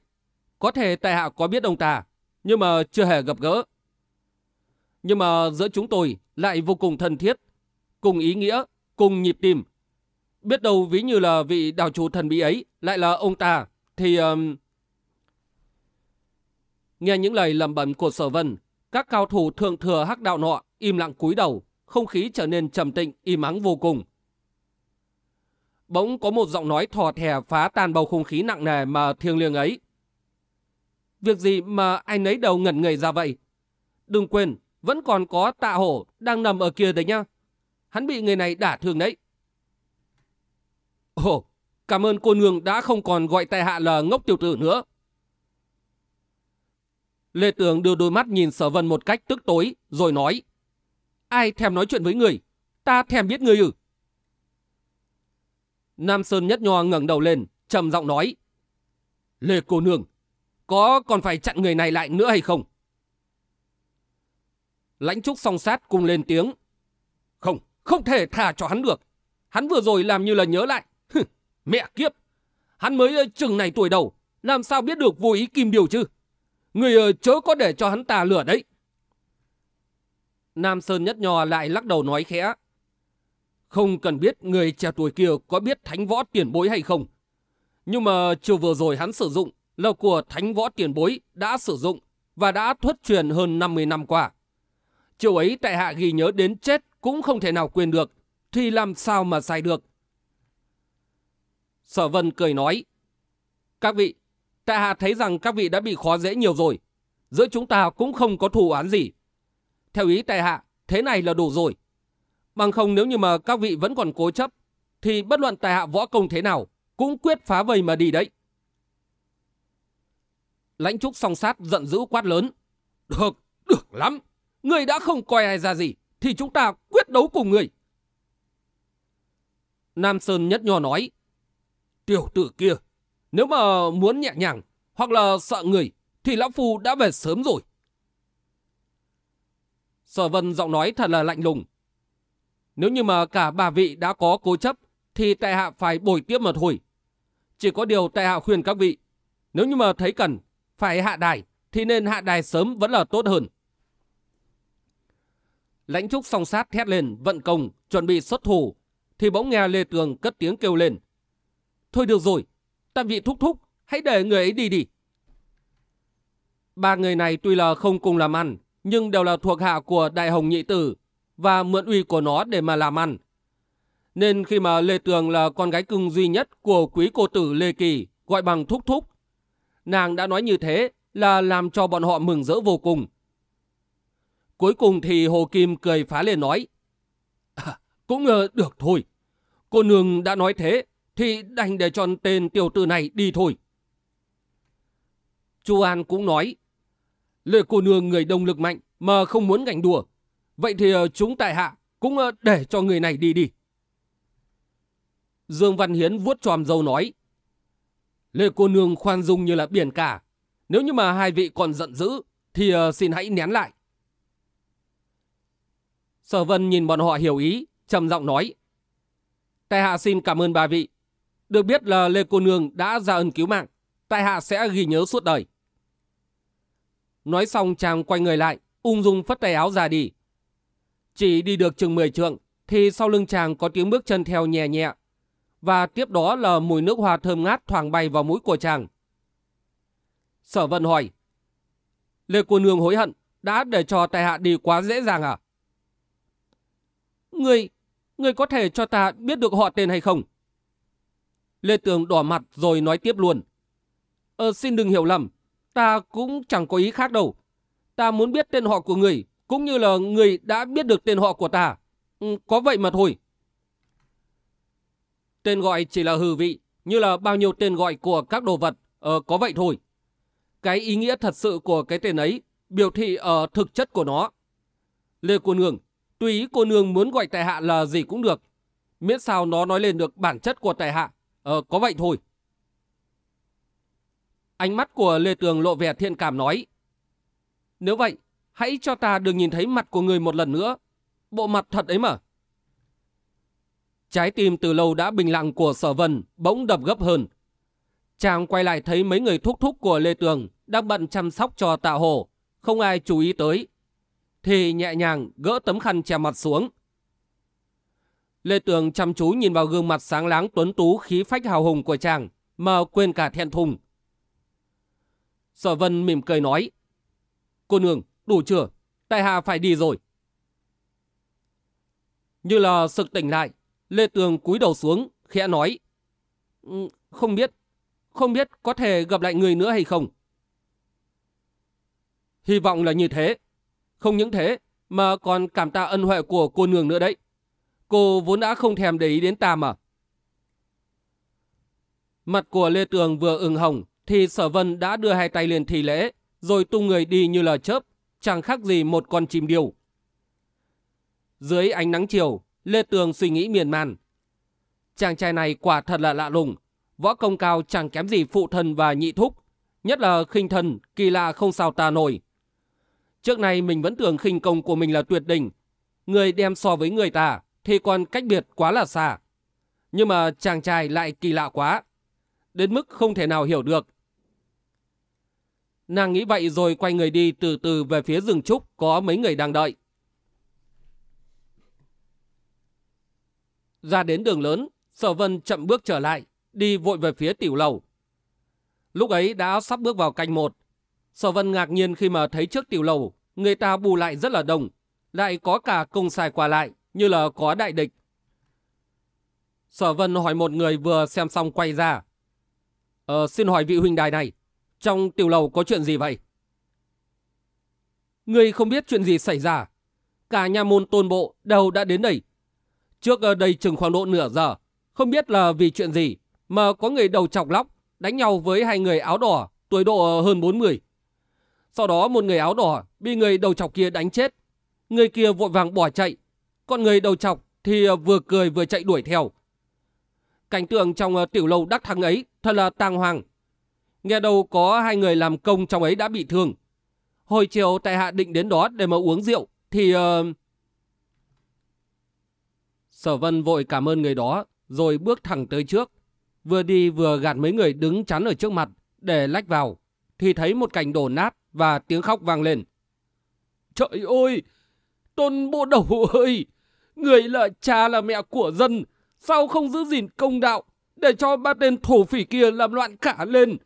Có thể tại hạ có biết ông ta, nhưng mà chưa hề gặp gỡ. Nhưng mà giữa chúng tôi lại vô cùng thân thiết, cùng ý nghĩa, cùng nhịp tim. Biết đâu ví như là vị đào chủ thần bí ấy lại là ông ta, thì... Um... Nghe những lời lầm bẩm của sở vân, các cao thủ thượng thừa hắc đạo nọ im lặng cúi đầu, không khí trở nên trầm tịnh im ắng vô cùng. Bỗng có một giọng nói thò thè phá tan bầu không khí nặng nề mà thiêng liêng ấy. Việc gì mà anh ấy đầu ngẩn người ra vậy? Đừng quên, vẫn còn có tạ hổ đang nằm ở kia đấy nhá. Hắn bị người này đả thương đấy. Ồ, cảm ơn cô nương đã không còn gọi tại hạ là ngốc tiểu tử nữa. Lê Tường đưa đôi mắt nhìn sở vân một cách tức tối, rồi nói. Ai thèm nói chuyện với người? Ta thèm biết người ư? Nam Sơn Nhất Nho ngẩng đầu lên, trầm giọng nói. Lê cô nương, có còn phải chặn người này lại nữa hay không? Lãnh trúc song sát cùng lên tiếng. Không, không thể thả cho hắn được. Hắn vừa rồi làm như là nhớ lại. Mẹ kiếp! Hắn mới chừng này tuổi đầu, làm sao biết được vô ý kim điều chứ? Người ờ, chớ có để cho hắn tà lửa đấy. Nam Sơn Nhất Nho lại lắc đầu nói khẽ. Không cần biết người trẻ tuổi kia có biết thánh võ tiền bối hay không. Nhưng mà chiều vừa rồi hắn sử dụng là của thánh võ tiền bối đã sử dụng và đã thuất truyền hơn 50 năm qua. Chiều ấy tại hạ ghi nhớ đến chết cũng không thể nào quên được, thì làm sao mà sai được. Sở Vân cười nói, Các vị, tại hạ thấy rằng các vị đã bị khó dễ nhiều rồi, giữa chúng ta cũng không có thù án gì. Theo ý tại hạ, thế này là đủ rồi. Bằng không nếu như mà các vị vẫn còn cố chấp, thì bất luận tại hạ võ công thế nào, cũng quyết phá vây mà đi đấy. Lãnh trúc song sát giận dữ quát lớn. Được, được lắm. Người đã không coi ai ra gì, thì chúng ta quyết đấu cùng người. Nam Sơn nhất nho nói. Tiểu tử kia, nếu mà muốn nhẹ nhàng, hoặc là sợ người, thì Lão Phu đã về sớm rồi. Sở Vân giọng nói thật là lạnh lùng. Nếu như mà cả bà vị đã có cố chấp, thì tại hạ phải bồi tiếp mà thôi. Chỉ có điều tại hạ khuyên các vị, nếu như mà thấy cần, phải hạ đài, thì nên hạ đài sớm vẫn là tốt hơn. Lãnh trúc song sát thét lên, vận công, chuẩn bị xuất thủ, thì bỗng nghe Lê Tường cất tiếng kêu lên. Thôi được rồi, tam vị thúc thúc, hãy để người ấy đi đi. Ba người này tuy là không cùng làm ăn, nhưng đều là thuộc hạ của Đại Hồng Nhị Tử và mượn uy của nó để mà làm ăn. Nên khi mà Lê Tường là con gái cưng duy nhất của quý cô tử Lê Kỳ gọi bằng thúc thúc, nàng đã nói như thế là làm cho bọn họ mừng rỡ vô cùng. Cuối cùng thì Hồ Kim cười phá lên nói, à, cũng uh, được thôi, cô nương đã nói thế thì đành để cho tên tiểu tử này đi thôi. Chu An cũng nói, Lê cô nương người đông lực mạnh mà không muốn gành đùa. Vậy thì ờ, chúng tại hạ cũng ờ, để cho người này đi đi. Dương Văn Hiến vuốt tròm dâu nói. Lê cô nương khoan dung như là biển cả. Nếu như mà hai vị còn giận dữ thì ờ, xin hãy nén lại. Sở Vân nhìn bọn họ hiểu ý, trầm giọng nói. Tại hạ xin cảm ơn bà vị. Được biết là Lê cô nương đã ra ân cứu mạng. Tại hạ sẽ ghi nhớ suốt đời. Nói xong chàng quay người lại, ung dung phất tay áo ra đi. Chỉ đi được chừng 10 trượng, thì sau lưng chàng có tiếng bước chân theo nhẹ nhẹ. Và tiếp đó là mùi nước hoa thơm ngát thoảng bay vào mũi của chàng. Sở Vân hỏi, Lê Cô Nương hối hận, đã để cho tài hạ đi quá dễ dàng à? Người, người có thể cho ta biết được họ tên hay không? Lê Tường đỏ mặt rồi nói tiếp luôn. Ờ, xin đừng hiểu lầm, Ta cũng chẳng có ý khác đâu. Ta muốn biết tên họ của người, cũng như là người đã biết được tên họ của ta. Ừ, có vậy mà thôi. Tên gọi chỉ là hư vị, như là bao nhiêu tên gọi của các đồ vật, ờ, có vậy thôi. cái ý nghĩa thật sự của cái tên ấy biểu thị ở thực chất của nó. Lê cô nương, tùy ý cô nương muốn gọi tại hạ là gì cũng được. Miễn sao nó nói lên được bản chất của tại hạ. Ờ, có vậy thôi. Ánh mắt của Lê Tường lộ vẻ thiện cảm nói. Nếu vậy, hãy cho ta được nhìn thấy mặt của người một lần nữa. Bộ mặt thật ấy mà. Trái tim từ lâu đã bình lặng của sở vân bỗng đập gấp hơn. Chàng quay lại thấy mấy người thúc thúc của Lê Tường đang bận chăm sóc cho tạ hồ. Không ai chú ý tới. Thì nhẹ nhàng gỡ tấm khăn che mặt xuống. Lê Tường chăm chú nhìn vào gương mặt sáng láng tuấn tú khí phách hào hùng của chàng mà quên cả thẹn thùng. Sở Vân mỉm cười nói. Cô nương, đủ chưa? Tại hạ phải đi rồi. Như là sực tỉnh lại, Lê Tường cúi đầu xuống, khẽ nói. Ừ, không biết, không biết có thể gặp lại người nữa hay không. Hy vọng là như thế. Không những thế, mà còn cảm tạ ân huệ của cô nương nữa đấy. Cô vốn đã không thèm để ý đến ta mà. Mặt của Lê Tường vừa ửng hồng, thì sở vân đã đưa hai tay lên thi lễ, rồi tung người đi như là chớp, chẳng khác gì một con chim điêu. Dưới ánh nắng chiều, Lê Tường suy nghĩ miền man. Chàng trai này quả thật là lạ lùng, võ công cao chẳng kém gì phụ thân và nhị thúc, nhất là khinh thần, kỳ lạ không sao ta nổi. Trước này mình vẫn tưởng khinh công của mình là tuyệt đỉnh, người đem so với người ta thì còn cách biệt quá là xa. Nhưng mà chàng trai lại kỳ lạ quá, đến mức không thể nào hiểu được. Nàng nghĩ vậy rồi quay người đi từ từ về phía rừng trúc có mấy người đang đợi. Ra đến đường lớn, Sở Vân chậm bước trở lại, đi vội về phía tiểu lầu. Lúc ấy đã sắp bước vào canh một. Sở Vân ngạc nhiên khi mà thấy trước tiểu lầu, người ta bù lại rất là đông, lại có cả công sai qua lại, như là có đại địch. Sở Vân hỏi một người vừa xem xong quay ra. Ờ, xin hỏi vị huynh đài này, trong tiểu lầu có chuyện gì vậy? Người không biết chuyện gì xảy ra. Cả nhà môn tôn bộ đều đã đến đây. Trước ờ, đây chừng khoảng độ nửa giờ, không biết là vì chuyện gì, mà có người đầu chọc lóc, đánh nhau với hai người áo đỏ, tuổi độ ờ, hơn 40. Sau đó một người áo đỏ bị người đầu chọc kia đánh chết. Người kia vội vàng bỏ chạy, còn người đầu chọc thì ờ, vừa cười vừa chạy đuổi theo. Cảnh tượng trong tiểu lâu đắc thắng ấy thật là tang hoàng. Nghe đâu có hai người làm công trong ấy đã bị thương. Hồi chiều tại hạ định đến đó để mà uống rượu, thì... Uh... Sở Vân vội cảm ơn người đó, rồi bước thẳng tới trước. Vừa đi vừa gạt mấy người đứng chắn ở trước mặt để lách vào. Thì thấy một cảnh đổ nát và tiếng khóc vang lên. Trời ơi! Tôn bộ đầu ơi! Người là cha là mẹ của dân. Sao không giữ gìn công đạo để cho ba tên thổ phỉ kia làm loạn cả lên?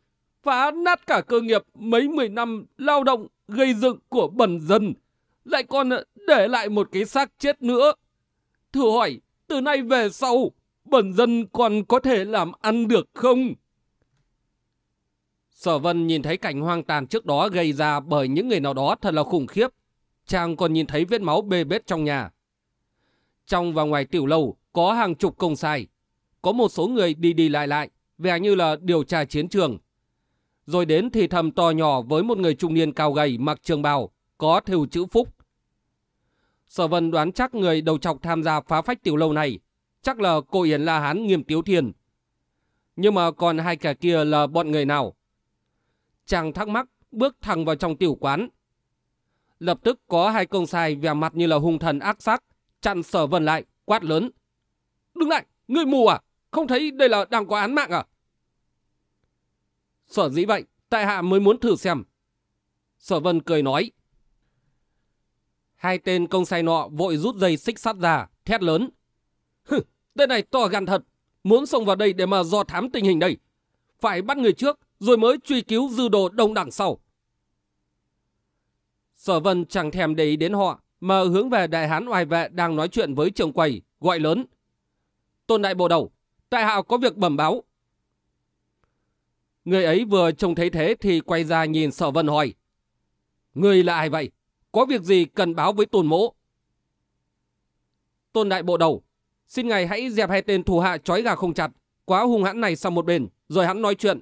Phá nát cả cơ nghiệp mấy mười năm lao động gây dựng của bần dân. Lại còn ờ, để lại một cái xác chết nữa. Thử hỏi, từ nay về sau, bần dân còn có thể làm ăn được không? Sở Vân nhìn thấy cảnh hoang tàn trước đó gây ra bởi những người nào đó thật là khủng khiếp. Chàng còn nhìn thấy vết máu bê bết trong nhà. Trong và ngoài tiểu lâu có hàng chục công sai. Có một số người đi đi lại lại, vẻ như là điều tra chiến trường. Rồi đến thì thầm to nhỏ với một người trung niên cao gầy mặc trường bào, có thêu chữ phúc. Sở Vân đoán chắc người đầu chọc tham gia phá phách tiểu lâu này chắc là cô Yến La Hán nghiêm tiếu thiền. Nhưng mà còn hai kẻ kia là bọn người nào? Chàng thắc mắc, bước thẳng vào trong tiểu quán. Lập tức có hai công sai vẻ mặt như là hung thần ác sắc, chặn sở vân lại, quát lớn. Đứng lại, người mù à? Không thấy đây là đang có án mạng à? Sở dĩ vậy, tại hạ mới muốn thử xem. Sở vân cười nói. Hai tên công sai nọ vội rút dây xích sắt ra, thét lớn. Hừ, tên này to gan thật, muốn xông vào đây để mà dò thám tình hình đây. Phải bắt người trước, rồi mới truy cứu dư đồ đông đẳng sau. Sở vân chẳng thèm để ý đến họ, mà hướng về đại hán oai vệ đang nói chuyện với trường quầy, gọi lớn. Tôn đại bộ đầu, tại hạ có việc bẩm báo. Người ấy vừa trông thấy thế thì quay ra nhìn sở vân hỏi. Người là ai vậy? Có việc gì cần báo với tôn mỗ? Tôn đại bộ đầu, xin ngài hãy dẹp hai tên thủ hạ trói gà không chặt, quá hung hãn này sang một bên, rồi hắn nói chuyện.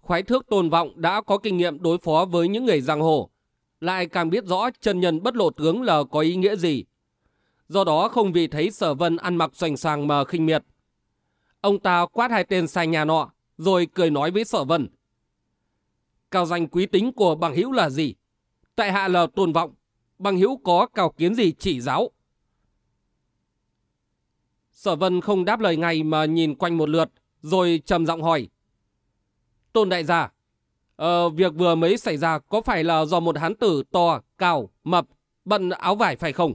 khoái thước tôn vọng đã có kinh nghiệm đối phó với những người giang hồ, lại càng biết rõ chân nhân bất lộ tướng là có ý nghĩa gì. Do đó không vì thấy sở vân ăn mặc xoành sàng mà khinh miệt. Ông ta quát hai tên sai nhà nọ, rồi cười nói với sở vân. Cao danh quý tính của bằng hữu là gì? Tại hạ là tôn vọng, bằng hữu có cao kiến gì chỉ giáo? Sở vân không đáp lời ngay mà nhìn quanh một lượt, rồi trầm giọng hỏi. Tôn đại gia, ờ, việc vừa mới xảy ra có phải là do một hán tử to, cao, mập, bận áo vải phải không?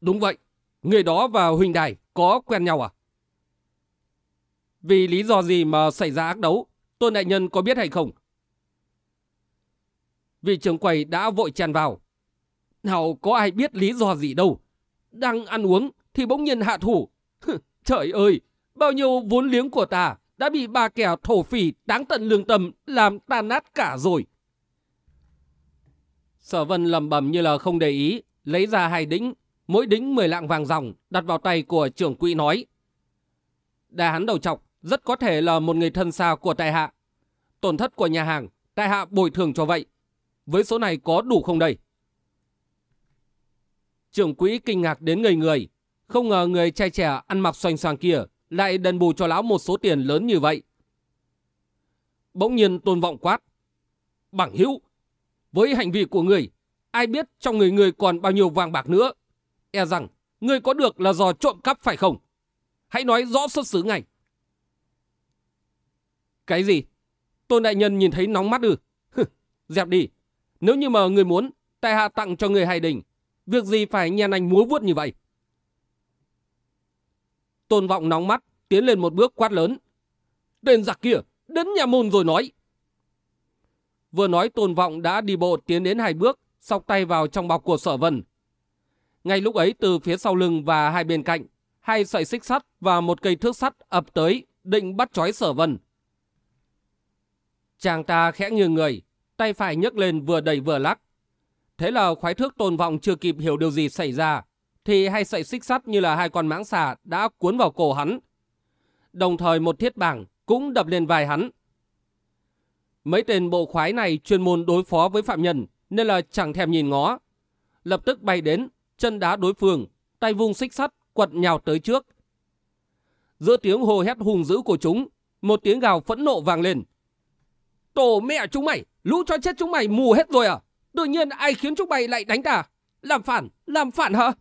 Đúng vậy, người đó và Huỳnh Đài có quen nhau à? Vì lý do gì mà xảy ra ác đấu, Tôn Đại Nhân có biết hay không? Vị trưởng quầy đã vội tràn vào. Nào có ai biết lý do gì đâu. Đang ăn uống thì bỗng nhiên hạ thủ. Trời ơi, bao nhiêu vốn liếng của ta đã bị ba kẻ thổ phỉ đáng tận lương tâm làm tan nát cả rồi. Sở vân lầm bầm như là không để ý, lấy ra hai đĩnh, mỗi đính 10 lạng vàng ròng đặt vào tay của trưởng quỹ nói. Đại hắn đầu trọc, rất có thể là một người thân xa của tại hạ. Tổn thất của nhà hàng, tại hạ bồi thường cho vậy. Với số này có đủ không đây? Trưởng quỹ kinh ngạc đến người người. Không ngờ người trai trẻ ăn mặc xoành xoàng kia lại đền bù cho lão một số tiền lớn như vậy. Bỗng nhiên tôn vọng quát. Bằng hữu, với hành vi của người, ai biết trong người người còn bao nhiêu vàng bạc nữa. E rằng, người có được là do trộm cắp phải không? Hãy nói rõ xuất xứ ngay. Cái gì? Tôn đại nhân nhìn thấy nóng mắt ư? Dẹp đi. Nếu như mà người muốn, tại hạ tặng cho người hài đình. Việc gì phải nhen anh múa vuốt như vậy? Tôn vọng nóng mắt, tiến lên một bước quát lớn. Tên giặc kia, đến nhà môn rồi nói. Vừa nói tôn vọng đã đi bộ tiến đến hai bước, sọc tay vào trong bọc của sở vân. Ngay lúc ấy từ phía sau lưng và hai bên cạnh, hai sợi xích sắt và một cây thước sắt ập tới, định bắt chói sở vân. Chàng ta khẽ nghiêng người, tay phải nhấc lên vừa đẩy vừa lắc. Thế là khoái thước tôn vọng chưa kịp hiểu điều gì xảy ra, thì hai sợi xích sắt như là hai con mãng xà đã cuốn vào cổ hắn. Đồng thời một thiết bảng cũng đập lên vai hắn. Mấy tên bộ khoái này chuyên môn đối phó với phạm nhân nên là chẳng thèm nhìn ngó. Lập tức bay đến, chân đá đối phương, tay vung xích sắt quật nhào tới trước. Giữa tiếng hô hét hùng dữ của chúng, một tiếng gào phẫn nộ vang lên. Tổ mẹ chúng mày, lũ cho chết chúng mày mù hết rồi à? Tự nhiên ai khiến chúng mày lại đánh ta? Làm phản, làm phản hả?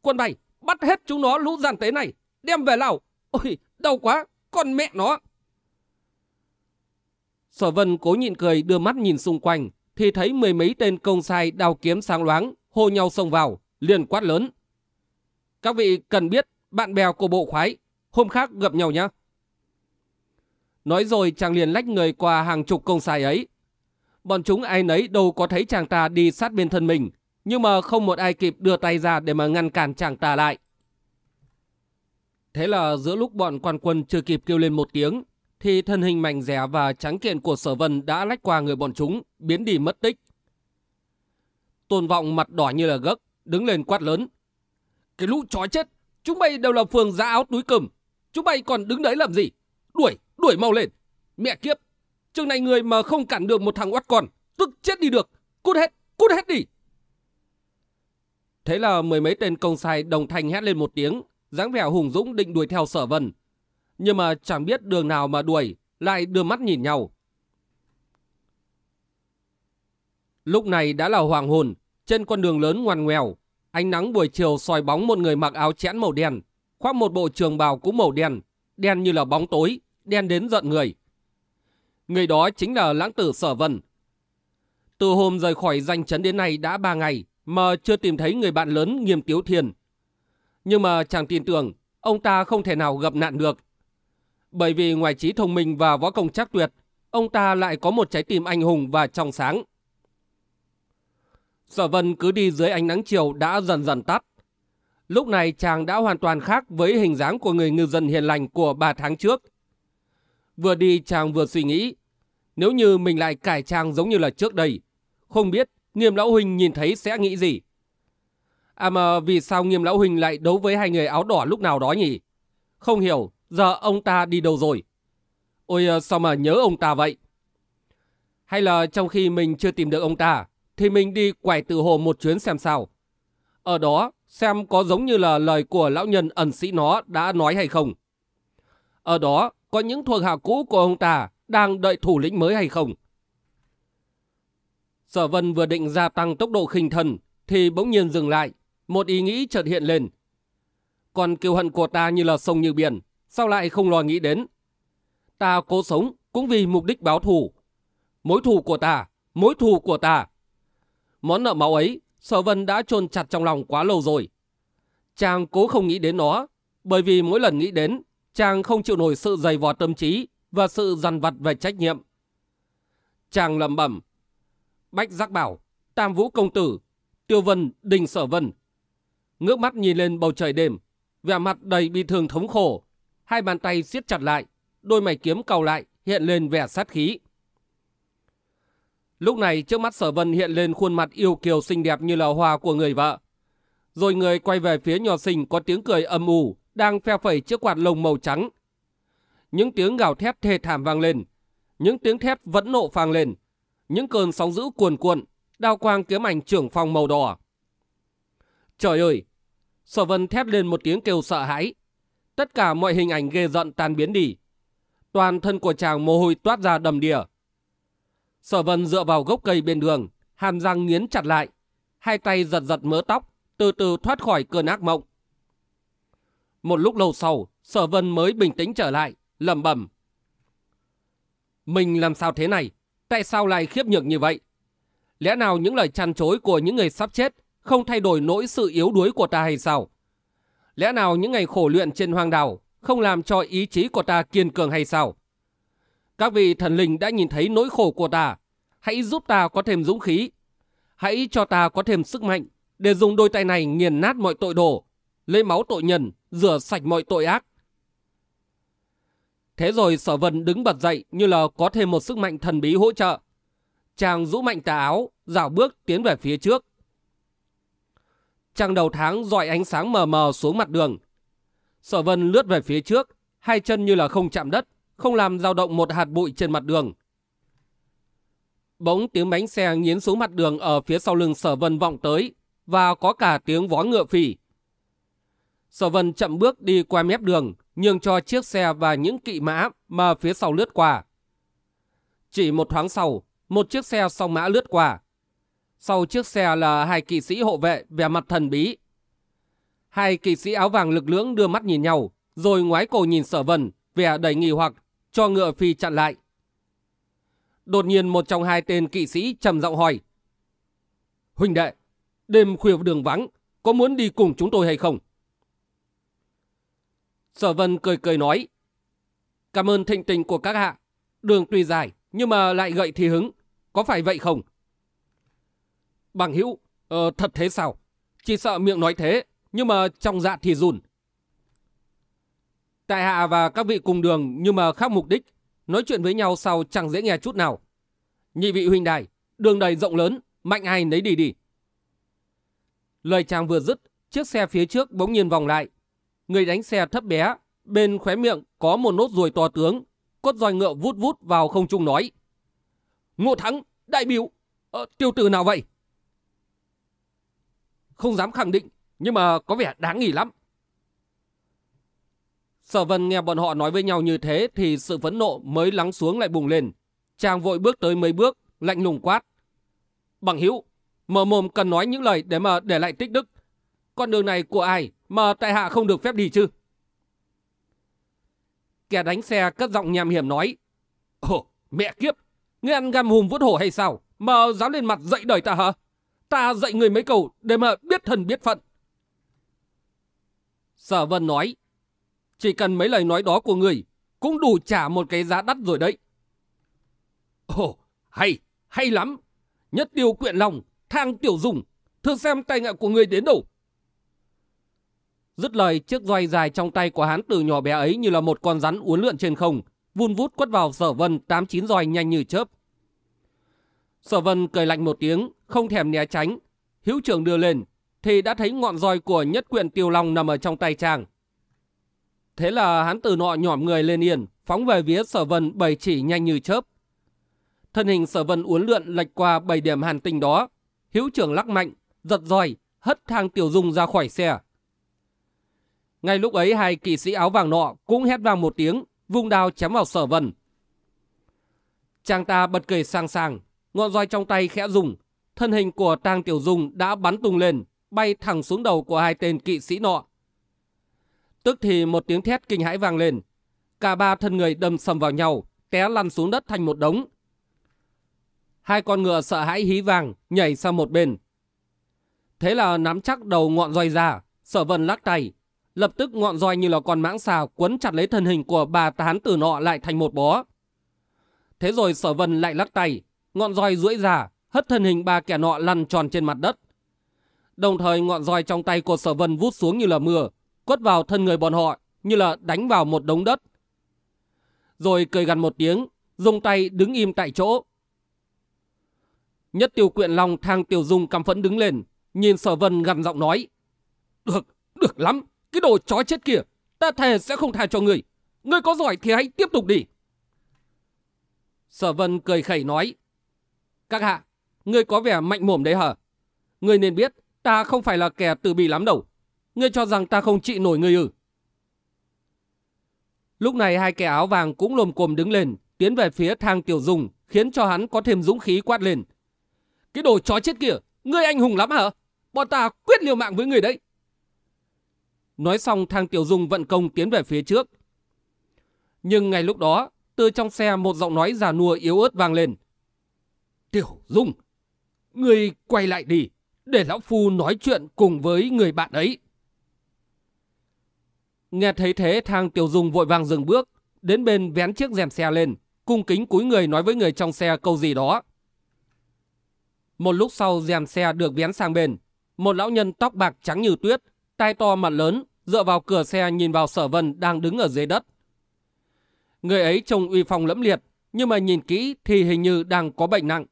Quân mày, bắt hết chúng nó lũ giàn tế này, đem về Lào. Ôi, đau quá, con mẹ nó. Sở vân cố nhịn cười đưa mắt nhìn xung quanh, thì thấy mười mấy tên công sai đào kiếm sáng loáng, hô nhau xông vào, liền quát lớn. Các vị cần biết bạn bè của bộ khoái, hôm khác gặp nhau nhé. Nói rồi chàng liền lách người qua hàng chục công sai ấy. Bọn chúng ai nấy đâu có thấy chàng ta đi sát bên thân mình, nhưng mà không một ai kịp đưa tay ra để mà ngăn cản chàng ta lại. Thế là giữa lúc bọn quan quân chưa kịp kêu lên một tiếng, thì thân hình mạnh dẻ và trắng kiện của sở vân đã lách qua người bọn chúng, biến đi mất tích. Tôn vọng mặt đỏ như là gấc, đứng lên quát lớn. Cái lũ chó chết, chúng mày đều là phường giá áo túi cơm. Chúng mày còn đứng đấy làm gì? Đuổi, đuổi mau lên. Mẹ kiếp, chừng này người mà không cản được một thằng oát con, tức chết đi được. Cút hết, cút hết đi. Thế là mười mấy tên công sai đồng thanh hét lên một tiếng, dáng vẻ hùng dũng định đuổi theo sở vân. Nhưng mà chẳng biết đường nào mà đuổi, lại đưa mắt nhìn nhau. Lúc này đã là hoàng hồn, trên con đường lớn ngoằn ngoèo, ánh nắng buổi chiều soi bóng một người mặc áo chẽn màu đen, khoác một bộ trường bào cũng màu đen, đen như là bóng tối, đen đến giận người. Người đó chính là lãng tử sở vân. Từ hôm rời khỏi danh chấn đến nay đã ba ngày mà chưa tìm thấy người bạn lớn nghiêm tiếu thiền. Nhưng mà chàng tin tưởng ông ta không thể nào gặp nạn được. Bởi vì ngoài trí thông minh và võ công chắc tuyệt, ông ta lại có một trái tim anh hùng và trong sáng. Sở vân cứ đi dưới ánh nắng chiều đã dần dần tắt. Lúc này chàng đã hoàn toàn khác với hình dáng của người ngư dân hiền lành của ba tháng trước. Vừa đi chàng vừa suy nghĩ, nếu như mình lại cải trang giống như là trước đây, không biết nghiêm lão huynh nhìn thấy sẽ nghĩ gì. À mà vì sao nghiêm lão huynh lại đấu với hai người áo đỏ lúc nào đó nhỉ? Không hiểu, giờ ông ta đi đâu rồi? Ôi ờ, sao mà nhớ ông ta vậy? Hay là trong khi mình chưa tìm được ông ta, thì mình đi quải từ hồ một chuyến xem sao. Ở đó, xem có giống như là lời của lão nhân ẩn sĩ nó đã nói hay không. Ở đó, có những thuộc hạ cũ của ông ta đang đợi thủ lĩnh mới hay không. Sở Vân vừa định gia tăng tốc độ khinh thần, thì bỗng nhiên dừng lại, một ý nghĩ chợt hiện lên. Còn kiêu hận của ta như là sông như biển, sao lại không lo nghĩ đến? Ta cố sống cũng vì mục đích báo thù. Mối thù của ta, mối thù của ta. Món nợ máu ấy, Sở Vân đã chôn chặt trong lòng quá lâu rồi. Chàng cố không nghĩ đến nó, bởi vì mỗi lần nghĩ đến, chàng không chịu nổi sự dày vò tâm trí và sự dằn vặt về trách nhiệm. Chàng lẩm bẩm, Bách Giác Bảo, Tam Vũ Công Tử, Tiêu Vân, Đình Sở Vân. Ngước mắt nhìn lên bầu trời đêm, vẻ mặt đầy bi thương thống khổ, hai bàn tay siết chặt lại, đôi mày kiếm cầu lại, hiện lên vẻ sát khí. Lúc này trước mắt sở vân hiện lên khuôn mặt yêu kiều xinh đẹp như là hoa của người vợ. Rồi người quay về phía nhỏ sinh có tiếng cười âm u, đang phe phẩy chiếc quạt lồng màu trắng. Những tiếng gào thét thê thảm vang lên, những tiếng thét vẫn nộ phang lên, những cơn sóng dữ cuồn cuộn, đao quang kiếm ảnh trưởng phong màu đỏ. Trời ơi! Sở vân thét lên một tiếng kêu sợ hãi. Tất cả mọi hình ảnh ghê giận tan biến đi. Toàn thân của chàng mồ hôi toát ra đầm đìa. Sở vân dựa vào gốc cây bên đường, hàm răng nghiến chặt lại. Hai tay giật giật mớ tóc, từ từ thoát khỏi cơn ác mộng. Một lúc lâu sau, sở vân mới bình tĩnh trở lại, lẩm bẩm. Mình làm sao thế này? Tại sao lại khiếp nhược như vậy? Lẽ nào những lời chăn chối của những người sắp chết không thay đổi nỗi sự yếu đuối của ta hay sao? Lẽ nào những ngày khổ luyện trên hoang đảo không làm cho ý chí của ta kiên cường hay sao? Các vị thần linh đã nhìn thấy nỗi khổ của ta. Hãy giúp ta có thêm dũng khí. Hãy cho ta có thêm sức mạnh để dùng đôi tay này nghiền nát mọi tội đồ, lấy máu tội nhân, rửa sạch mọi tội ác. Thế rồi sở vân đứng bật dậy như là có thêm một sức mạnh thần bí hỗ trợ. Chàng rũ mạnh tà áo, dạo bước tiến về phía trước. Trăng đầu tháng dọi ánh sáng mờ mờ xuống mặt đường. Sở vân lướt về phía trước, hai chân như là không chạm đất, không làm dao động một hạt bụi trên mặt đường. Bỗng tiếng bánh xe nghiến xuống mặt đường ở phía sau lưng sở vân vọng tới, và có cả tiếng vó ngựa phì. Sở vân chậm bước đi qua mép đường, nhường cho chiếc xe và những kỵ mã mà phía sau lướt qua. Chỉ một thoáng sau, một chiếc xe song mã lướt qua. Sau chiếc xe là hai kỵ sĩ hộ vệ vẻ mặt thần bí. Hai kỵ sĩ áo vàng lực lưỡng đưa mắt nhìn nhau, rồi ngoái cổ nhìn sở vân, vẻ đầy nghi hoặc, cho ngựa phi chặn lại. Đột nhiên một trong hai tên kỵ sĩ trầm giọng hỏi. Huynh đệ, đêm khuya đường vắng, có muốn đi cùng chúng tôi hay không? Sở vân cười cười nói. Cảm ơn thịnh tình của các hạ. Đường tuy dài, nhưng mà lại gậy thì hứng. Có phải vậy không? Bằng hữu, ờ, thật thế sao? Chỉ sợ miệng nói thế, nhưng mà trong dạ thì run. Tại hạ và các vị cùng đường nhưng mà khác mục đích. Nói chuyện với nhau sau chẳng dễ nghe chút nào. Nhị vị huynh đài, đường đầy rộng lớn, mạnh ai nấy đi đi. Lời chàng vừa dứt, chiếc xe phía trước bỗng nhiên vòng lại. Người đánh xe thấp bé, bên khóe miệng có một nốt ruồi to tướng, cốt roi ngựa vút vút vào không trung nói. Ngô Thắng, đại biểu, ờ, tiêu tử nào vậy? Không dám khẳng định, nhưng mà có vẻ đáng nghỉ lắm. Sở vân nghe bọn họ nói với nhau như thế thì sự phẫn nộ mới lắng xuống lại bùng lên. Chàng vội bước tới mấy bước, lạnh lùng quát. Bằng hữu mở mồm cần nói những lời để mà để lại tích đức. Con đường này của ai mà tại hạ không được phép đi chứ? Kẻ đánh xe cất giọng nhàm hiểm nói. Ồ, mẹ kiếp, ngươi ăn găm hùm vút hổ hay sao? Mà dám lên mặt dạy đời ta hả? Ta dạy người mấy câu để mà biết thần biết phận. Sở vân nói. Chỉ cần mấy lời nói đó của người cũng đủ trả một cái giá đắt rồi đấy. Ồ, hay, hay lắm. Nhất tiêu quyện lòng, thang tiểu dùng. Thưa xem tay ngạ của người đến đâu. Dứt lời, chiếc roi dài trong tay của hắn từ nhỏ bé ấy như là một con rắn uốn lượn trên không, vun vút quất vào sở vân tám chín roi nhanh như chớp. Sở vân cười lạnh một tiếng, không thèm né tránh. Hiếu trưởng đưa lên, thì đã thấy ngọn roi của nhất quyền tiêu long nằm ở trong tay chàng. Thế là hắn từ nọ nhỏm người lên yên, phóng về phía sở vân bầy chỉ nhanh như chớp. Thân hình sở vân uốn lượn lệch qua bảy điểm hàn tinh đó, hữu trưởng lắc mạnh, giật roi, hất thang tiểu dung ra khỏi xe. Ngay lúc ấy hai kỵ sĩ áo vàng nọ cũng hét vang một tiếng, vung đao chém vào sở vân. Chàng ta bật cười sang sàng, ngọn roi trong tay khẽ dùng, thân hình của tang tiểu dung đã bắn tung lên, bay thẳng xuống đầu của hai tên kỵ sĩ nọ. Tức thì một tiếng thét kinh hãi vang lên, cả ba thân người đâm sầm vào nhau, té lăn xuống đất thành một đống. Hai con ngựa sợ hãi hí vàng, nhảy sang một bên. Thế là nắm chắc đầu ngọn roi ra, sở vân lắc tay, Lập tức ngọn roi như là con mãng xà quấn chặt lấy thân hình của bà tán tử nọ lại thành một bó. Thế rồi sở vân lại lắc tay, ngọn roi duỗi ra, hất thân hình ba kẻ nọ lăn tròn trên mặt đất. Đồng thời ngọn roi trong tay của sở vân vút xuống như là mưa, quất vào thân người bọn họ như là đánh vào một đống đất. Rồi cười gần một tiếng, dùng tay đứng im tại chỗ. Nhất tiêu quyện lòng thang tiểu dung căm phẫn đứng lên, nhìn sở vân gần giọng nói. Được, được lắm, cái đồ chó chết kia, ta thề sẽ không tha cho người. Ngươi có giỏi thì hãy tiếp tục đi. Sở vân cười khẩy nói. Các hạ, ngươi có vẻ mạnh mồm đấy hả? Ngươi nên biết, ta không phải là kẻ từ bì lắm đâu. Ngươi cho rằng ta không trị nổi ngươi ư. Lúc này hai kẻ áo vàng cũng lồm cồm đứng lên, tiến về phía thang tiểu dung, khiến cho hắn có thêm dũng khí quát lên. Cái đồ chó chết kìa, ngươi anh hùng lắm hả? Bọn ta quyết liều mạng với người đấy. Nói xong thang Tiểu Dung vận công tiến về phía trước. Nhưng ngay lúc đó, từ trong xe một giọng nói già nua yếu ớt vang lên. Tiểu Dung, ngươi quay lại đi, để Lão Phu nói chuyện cùng với người bạn ấy. Nghe thấy thế thang Tiểu Dung vội vàng dừng bước, đến bên vén chiếc rèm xe lên, cung kính cúi người nói với người trong xe câu gì đó. Một lúc sau rèm xe được vén sang bên, một lão nhân tóc bạc trắng như tuyết, tai to mặt lớn, dựa vào cửa xe nhìn vào sở vân đang đứng ở dưới đất. Người ấy trông uy phong lẫm liệt, nhưng mà nhìn kỹ thì hình như đang có bệnh nặng.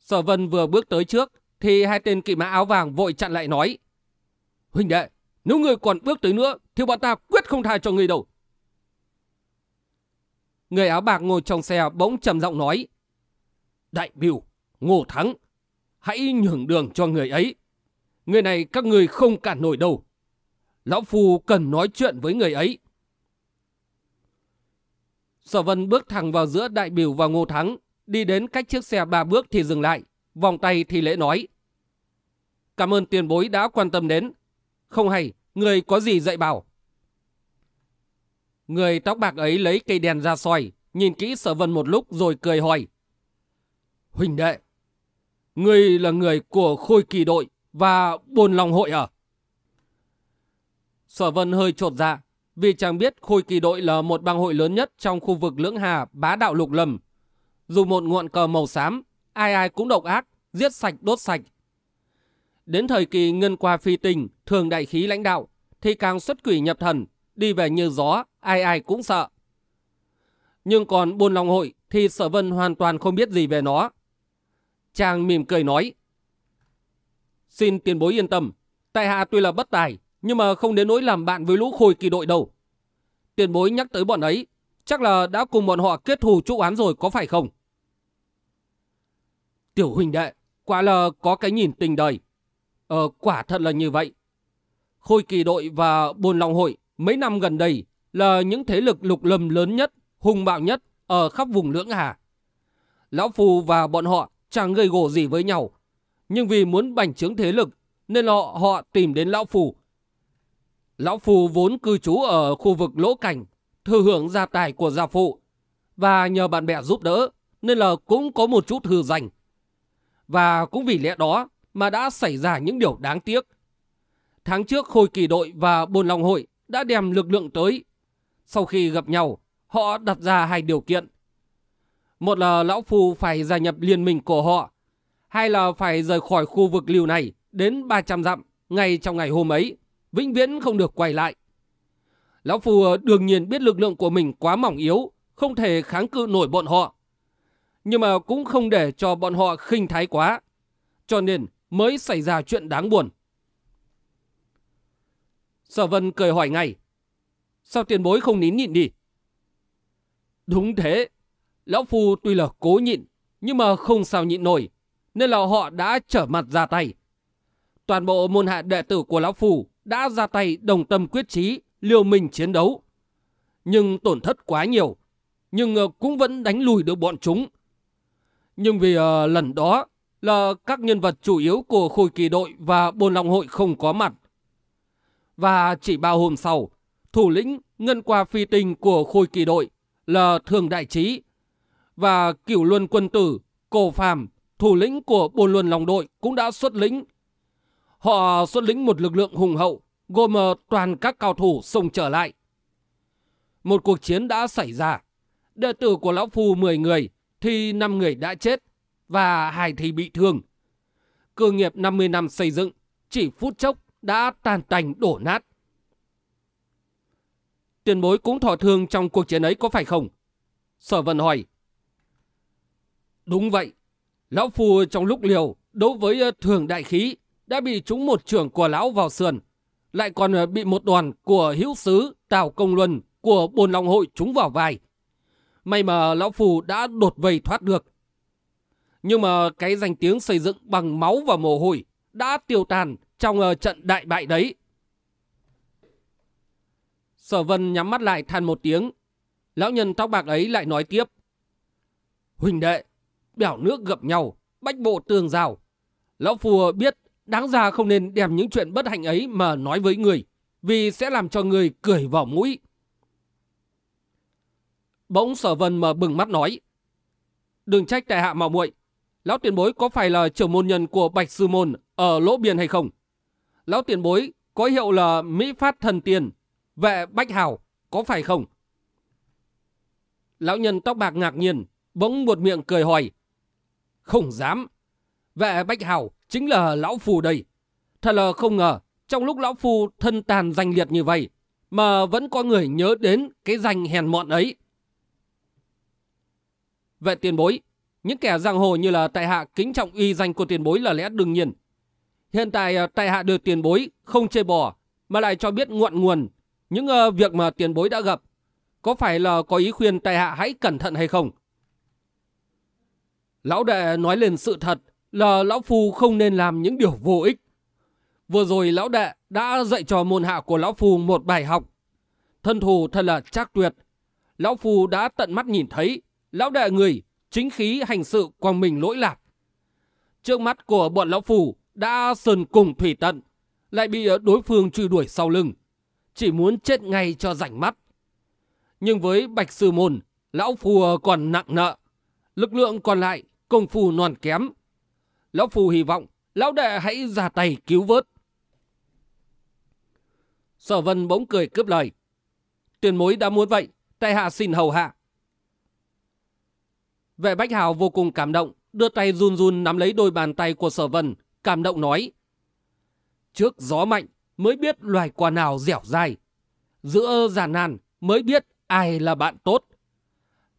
Sở vân vừa bước tới trước, thì hai tên kỵ mã áo vàng vội chặn lại nói. Huynh đệ, nếu người còn bước tới nữa, thì bọn ta quyết không tha cho người đâu. Người áo bạc ngồi trong xe bỗng trầm giọng nói. Đại biểu, ngô thắng, hãy nhường đường cho người ấy. Người này các người không cản nổi đâu. Lão Phu cần nói chuyện với người ấy. Sở Vân bước thẳng vào giữa đại biểu và Ngô Thắng, đi đến cách chiếc xe ba bước thì dừng lại, vòng tay thì lễ nói. Cảm ơn tiền bối đã quan tâm đến. Không hay, người có gì dạy bảo. Người tóc bạc ấy lấy cây đèn ra soi, nhìn kỹ sở vân một lúc rồi cười hỏi. Huỳnh đệ, người là người của khôi kỳ đội, và buồn lòng hội ở. Sở Vân hơi trột dạ, vì chàng biết Khôi Kỳ đội là một bang hội lớn nhất trong khu vực Lưỡng Hà bá đạo lục Lầm Dù một ngọn cờ màu xám, ai ai cũng độc ác, giết sạch đốt sạch. Đến thời kỳ ngân qua phi tình, thường đại khí lãnh đạo, thì càng xuất quỷ nhập thần, đi về như gió, ai ai cũng sợ. Nhưng còn buôn lòng hội thì sở vân hoàn toàn không biết gì về nó. Chàng mỉm cười nói, Xin tiền bối yên tâm, tại hạ tuy là bất tài, nhưng mà không đến nỗi làm bạn với lũ khôi kỳ đội đâu. Tiền bối nhắc tới bọn ấy, chắc là đã cùng bọn họ kết thù trụ án rồi có phải không? Tiểu huynh đệ, quả là có cái nhìn tình đời. Ờ, quả thật là như vậy. Khôi kỳ đội và bồn lòng hội mấy năm gần đây là những thế lực lục lâm lớn nhất, hùng bạo nhất ở khắp vùng lưỡng hà. Lão Phù và bọn họ chẳng gây gổ gì với nhau, nhưng vì muốn bành trướng thế lực nên họ, họ tìm đến Lão Phù. Lão Phù vốn cư trú ở khu vực lỗ cảnh, thừa hưởng gia tài của gia phụ và nhờ bạn bè giúp đỡ nên là cũng có một chút hư danh. Và cũng vì lẽ đó mà đã xảy ra những điều đáng tiếc. Tháng trước Khôi Kỳ đội và Bồn Long Hội đã đem lực lượng tới. Sau khi gặp nhau, họ đặt ra hai điều kiện. Một là Lão Phu phải gia nhập liên minh của họ hai là phải rời khỏi khu vực liều này đến 300 dặm ngay trong ngày hôm ấy, vĩnh viễn không được quay lại. Lão Phù đương nhiên biết lực lượng của mình quá mỏng yếu, không thể kháng cự nổi bọn họ. Nhưng mà cũng không để cho bọn họ khinh thái quá. Cho nên mới xảy ra chuyện đáng buồn. Sở Vân cười hỏi ngay. Sao tiền bối không nín nhịn đi? Đúng thế. Lão Phu tuy là cố nhịn, nhưng mà không sao nhịn nổi, nên là họ đã trở mặt ra tay. Toàn bộ môn hạ đệ tử của Lão Phu đã ra tay đồng tâm quyết trí, liều mình chiến đấu. Nhưng tổn thất quá nhiều, nhưng ờ, cũng vẫn đánh lùi được bọn chúng. Nhưng vì uh, lần đó là các nhân vật chủ yếu của khối kỳ đội và bồn lòng hội không có mặt. Và chỉ ba hôm sau, thủ lĩnh ngân qua phi tinh của khối kỳ đội là Thường Đại Trí và cửu luân quân tử, cổ phàm, thủ lĩnh của bồn luân lòng đội cũng đã xuất lĩnh. Họ xuất lĩnh một lực lượng hùng hậu, gồm ờ, toàn các cao thủ xông trở lại. Một cuộc chiến đã xảy ra. Đệ tử của Lão Phu 10 người thì 5 người đã chết và hai thì bị thương. Cơ nghiệp 50 năm xây dựng, chỉ phút chốc đã tàn tành đổ nát. Tiền bối cũng thọ thương trong cuộc chiến ấy có phải không? Sở Vân hỏi. Đúng vậy. Lão Phu trong lúc liều đấu với ờ, thường đại khí đã bị trúng một trưởng của lão vào sườn. Lại còn ờ, bị một đoàn của hữu sứ, Tào Công Luân của bồn lòng hội trúng vào vai. May mà Lão Phu đã đột vây thoát được. Nhưng mà cái danh tiếng xây dựng bằng máu và mồ hôi đã tiêu tàn trong ờ, trận đại bại đấy. Sở Vân nhắm mắt lại than một tiếng. Lão nhân tóc bạc ấy lại nói tiếp. Huỳnh đệ, bẻo nước gặp nhau, bách bộ tường rào. Lão Phù biết đáng ra không nên đem những chuyện bất hạnh ấy mà nói với người, vì sẽ làm cho người cười vào mũi. Bỗng sở vân mở bừng mắt nói. Đừng trách tại hạ mạo muội Lão tiền bối có phải là trưởng môn nhân của Bạch Sư Môn ở Lỗ Biên hay không? Lão tiền bối có hiệu là Mỹ Phát Thần Tiền, vệ Bách Hào, có phải không? Lão nhân tóc bạc ngạc nhiên, bỗng một miệng cười hỏi. Không dám. Vệ Bách Hào chính là Lão Phù đây. Thật là không ngờ, trong lúc Lão Phù thân tàn danh liệt như vậy, mà vẫn có người nhớ đến cái danh hèn mọn ấy. Vệ tiền bối, những kẻ giang hồ như là tại hạ kính trọng uy danh của tiền bối là lẽ đương nhiên. Hiện tại à, tại hạ được tiền bối không chê bỏ, mà lại cho biết ngọn nguồn những uh, việc mà tiền bối đã gặp. Có phải là có ý khuyên tại hạ hãy cẩn thận hay không? Lão đệ nói lên sự thật là lão phu không nên làm những điều vô ích. Vừa rồi lão đệ đã dạy cho môn hạ của lão phu một bài học. Thân thù thật là chắc tuyệt. Lão phu đã tận mắt nhìn thấy lão đệ người chính khí hành sự quang mình lỗi lạc. Trước mắt của bọn lão phù đã sơn cùng thủy tận, lại bị ờ, đối phương truy đuổi sau lưng, chỉ muốn chết ngay cho rảnh mắt. Nhưng với bạch sư môn, lão phù ờ, còn nặng nợ, lực lượng còn lại công phu non kém. Lão phù hy vọng lão đệ hãy ra tay cứu vớt. Sở vân bỗng cười cướp lời. Tuyên mối đã muốn vậy, tại hạ xin hầu hạ. Vệ Bách Hào vô cùng cảm động, đưa tay run run nắm lấy đôi bàn tay của sở vân, cảm động nói. Trước gió mạnh mới biết loài quả nào dẻo dai. Giữa giàn nan mới biết ai là bạn tốt.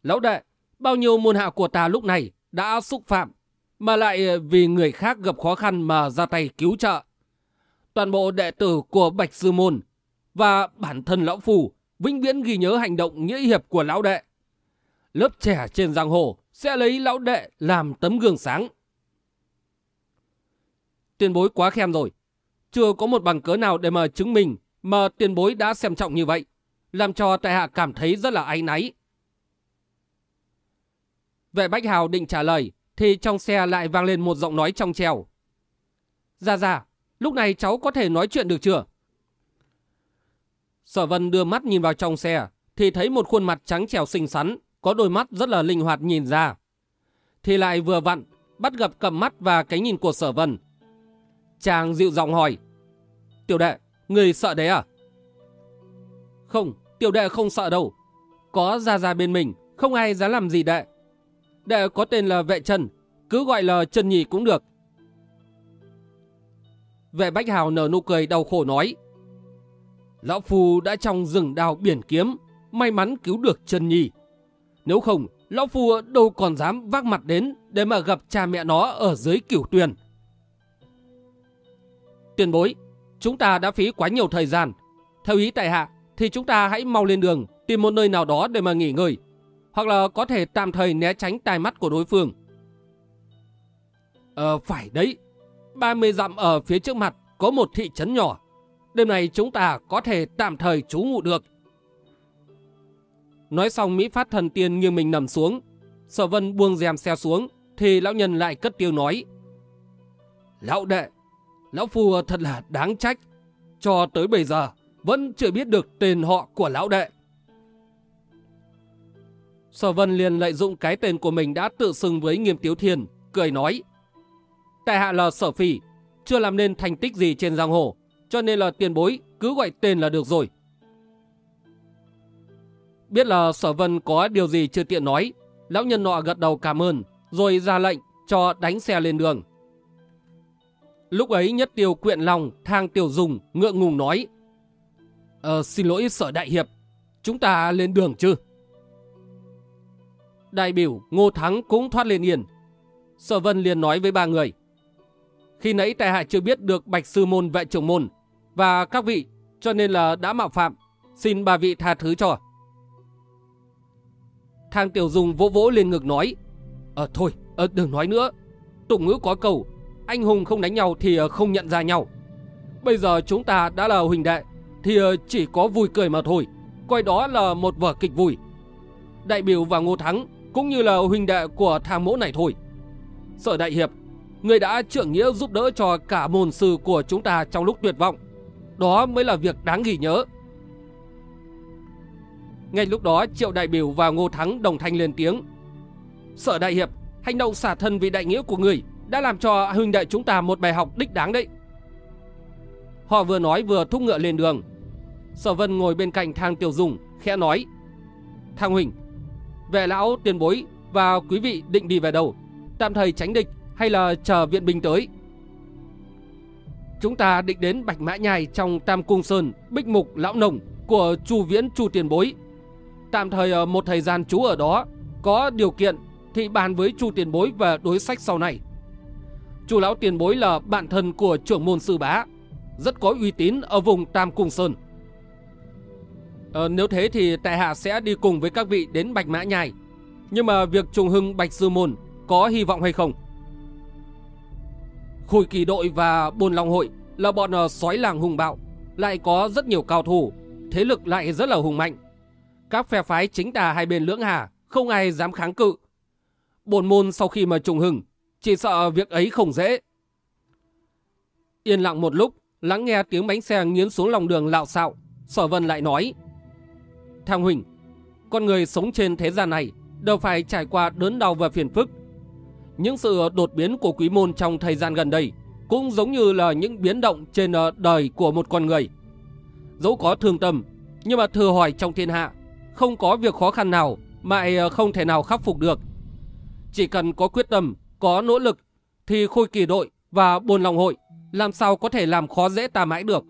Lão đệ, bao nhiêu môn hạ của ta lúc này đã xúc phạm, mà lại vì người khác gặp khó khăn mà ra tay cứu trợ. Toàn bộ đệ tử của Bạch Sư Môn và bản thân Lão Phù vĩnh viễn ghi nhớ hành động nghĩa hiệp của Lão Đệ. Lớp trẻ trên giang hồ sẽ lấy lão đệ làm tấm gương sáng. Tiền bối quá khen rồi. Chưa có một bằng cớ nào để mà chứng minh mà tiền bối đã xem trọng như vậy. Làm cho tại hạ cảm thấy rất là áy náy. Vệ Bách Hào định trả lời thì trong xe lại vang lên một giọng nói trong trèo. Ra ra, lúc này cháu có thể nói chuyện được chưa? Sở Vân đưa mắt nhìn vào trong xe thì thấy một khuôn mặt trắng trèo xinh xắn có đôi mắt rất là linh hoạt nhìn ra. Thì lại vừa vặn, bắt gặp cầm mắt và cái nhìn của sở vân. Chàng dịu giọng hỏi. Tiểu đệ, người sợ đấy à? Không, tiểu đệ không sợ đâu. Có ra ra bên mình, không ai dám làm gì đệ. Đệ có tên là vệ trần, cứ gọi là trần nhì cũng được. Vệ Bách Hào nở nụ cười đau khổ nói. Lão Phu đã trong rừng đào biển kiếm, may mắn cứu được Trần Nhì. Nếu không, Lão Phu đâu còn dám vác mặt đến để mà gặp cha mẹ nó ở dưới cửu tuyền. tuyên bối, chúng ta đã phí quá nhiều thời gian. Theo ý tại hạ, thì chúng ta hãy mau lên đường, tìm một nơi nào đó để mà nghỉ ngơi. Hoặc là có thể tạm thời né tránh tai mắt của đối phương. Ờ, phải đấy. 30 dặm ở phía trước mặt có một thị trấn nhỏ. Đêm nay chúng ta có thể tạm thời trú ngụ được. Nói xong Mỹ Phát thần tiên như mình nằm xuống. Sở vân buông rèm xe xuống, thì lão nhân lại cất tiêu nói. Lão đệ, lão phu thật là đáng trách. Cho tới bây giờ, vẫn chưa biết được tên họ của lão đệ. Sở vân liền lợi dụng cái tên của mình đã tự xưng với nghiêm tiếu thiền cười nói. Tại hạ là sở phỉ, chưa làm nên thành tích gì trên giang hồ, cho nên là tiền bối cứ gọi tên là được rồi. Biết là sở vân có điều gì chưa tiện nói, lão nhân nọ gật đầu cảm ơn, rồi ra lệnh cho đánh xe lên đường. Lúc ấy nhất tiêu quyện lòng thang tiểu dùng ngượng ngùng nói Ờ xin lỗi sở đại hiệp, chúng ta lên đường chứ? Đại biểu Ngô Thắng cũng thoát lên yên. Sở Vân liền nói với ba người. Khi nãy tại hạ chưa biết được bạch sư môn vệ trưởng môn và các vị cho nên là đã mạo phạm. Xin ba vị tha thứ cho. Thang Tiểu Dung vỗ vỗ lên ngực nói. Ờ thôi, ờ, đừng nói nữa. Tụng ngữ có câu, anh hùng không đánh nhau thì ờ, không nhận ra nhau. Bây giờ chúng ta đã là huỳnh đệ, thì ờ, chỉ có vui cười mà thôi. Coi đó là một vở kịch vui. Đại biểu và Ngô Thắng cũng như là huỳnh đệ của thang mỗ này thôi. Sở Đại Hiệp, người đã trượng nghĩa giúp đỡ cho cả môn sư của chúng ta trong lúc tuyệt vọng. Đó mới là việc đáng ghi nhớ. Ngay lúc đó Triệu Đại Biểu và Ngô Thắng đồng thanh lên tiếng. Sở Đại Hiệp, hành động xả thân vì đại nghĩa của người đã làm cho huynh đệ chúng ta một bài học đích đáng đấy. Họ vừa nói vừa thúc ngựa lên đường. Sở Vân ngồi bên cạnh thang tiểu dùng, khẽ nói. Thang huynh, vệ lão tiền bối và quý vị định đi về đâu? Tạm thời tránh địch hay là chờ viện binh tới? Chúng ta định đến Bạch Mã Nhai trong Tam Cung Sơn, Bích Mục Lão Nồng của Chu Viễn Chu Tiền Bối Tạm thời ờ, một thời gian chú ở đó, có điều kiện thì bàn với chu tiền bối về đối sách sau này. Chu lão tiền bối là bạn thân của trưởng môn sư bá, rất có uy tín ở vùng Tam Cung Sơn. Ờ, nếu thế thì tại hạ sẽ đi cùng với các vị đến Bạch Mã Nhai. Nhưng mà việc trùng hưng Bạch Sư Môn có hy vọng hay không? Khôi kỳ đội và bồn long hội là bọn ờ, sói làng hùng bạo, lại có rất nhiều cao thủ, thế lực lại rất là hùng mạnh. Các phe phái chính tà hai bên lưỡng hà, không ai dám kháng cự. bổn môn sau khi mà trùng hừng, chỉ sợ việc ấy không dễ. Yên lặng một lúc, lắng nghe tiếng bánh xe nghiến xuống lòng đường lạo xạo, sở vân lại nói. Thang Huỳnh, con người sống trên thế gian này đều phải trải qua đớn đau và phiền phức. Những sự đột biến của quý môn trong thời gian gần đây cũng giống như là những biến động trên ờ, đời của một con người. Dẫu có thương tâm, nhưng mà thừa hỏi trong thiên hạ không có việc khó khăn nào mà ờ, không thể nào khắc phục được. Chỉ cần có quyết tâm, có nỗ lực thì khôi kỳ đội và buồn lòng hội làm sao có thể làm khó dễ ta mãi được.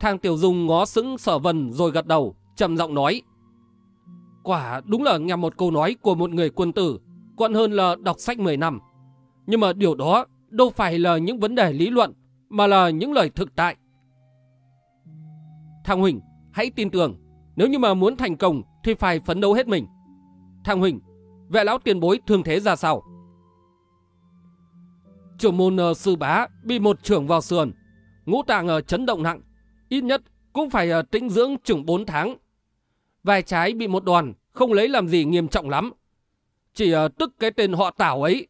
Thang Tiểu Dung ngó sững sở vần rồi gật đầu, trầm giọng nói. Quả đúng là nghe một câu nói của một người quân tử, còn hơn là đọc sách 10 năm. Nhưng mà điều đó đâu phải là những vấn đề lý luận, mà là những lời thực tại. Thang Huỳnh, hãy tin tưởng, nếu như mà muốn thành công thì phải phấn đấu hết mình. Thằng Huỳnh, vệ lão tiền bối thương thế ra sao? Trưởng môn uh, sư bá bị một trưởng vào sườn, ngũ tạng uh, chấn động nặng, ít nhất cũng phải uh, tĩnh dưỡng chừng 4 tháng. Vai trái bị một đoàn, không lấy làm gì nghiêm trọng lắm. Chỉ uh, tức cái tên họ tảo ấy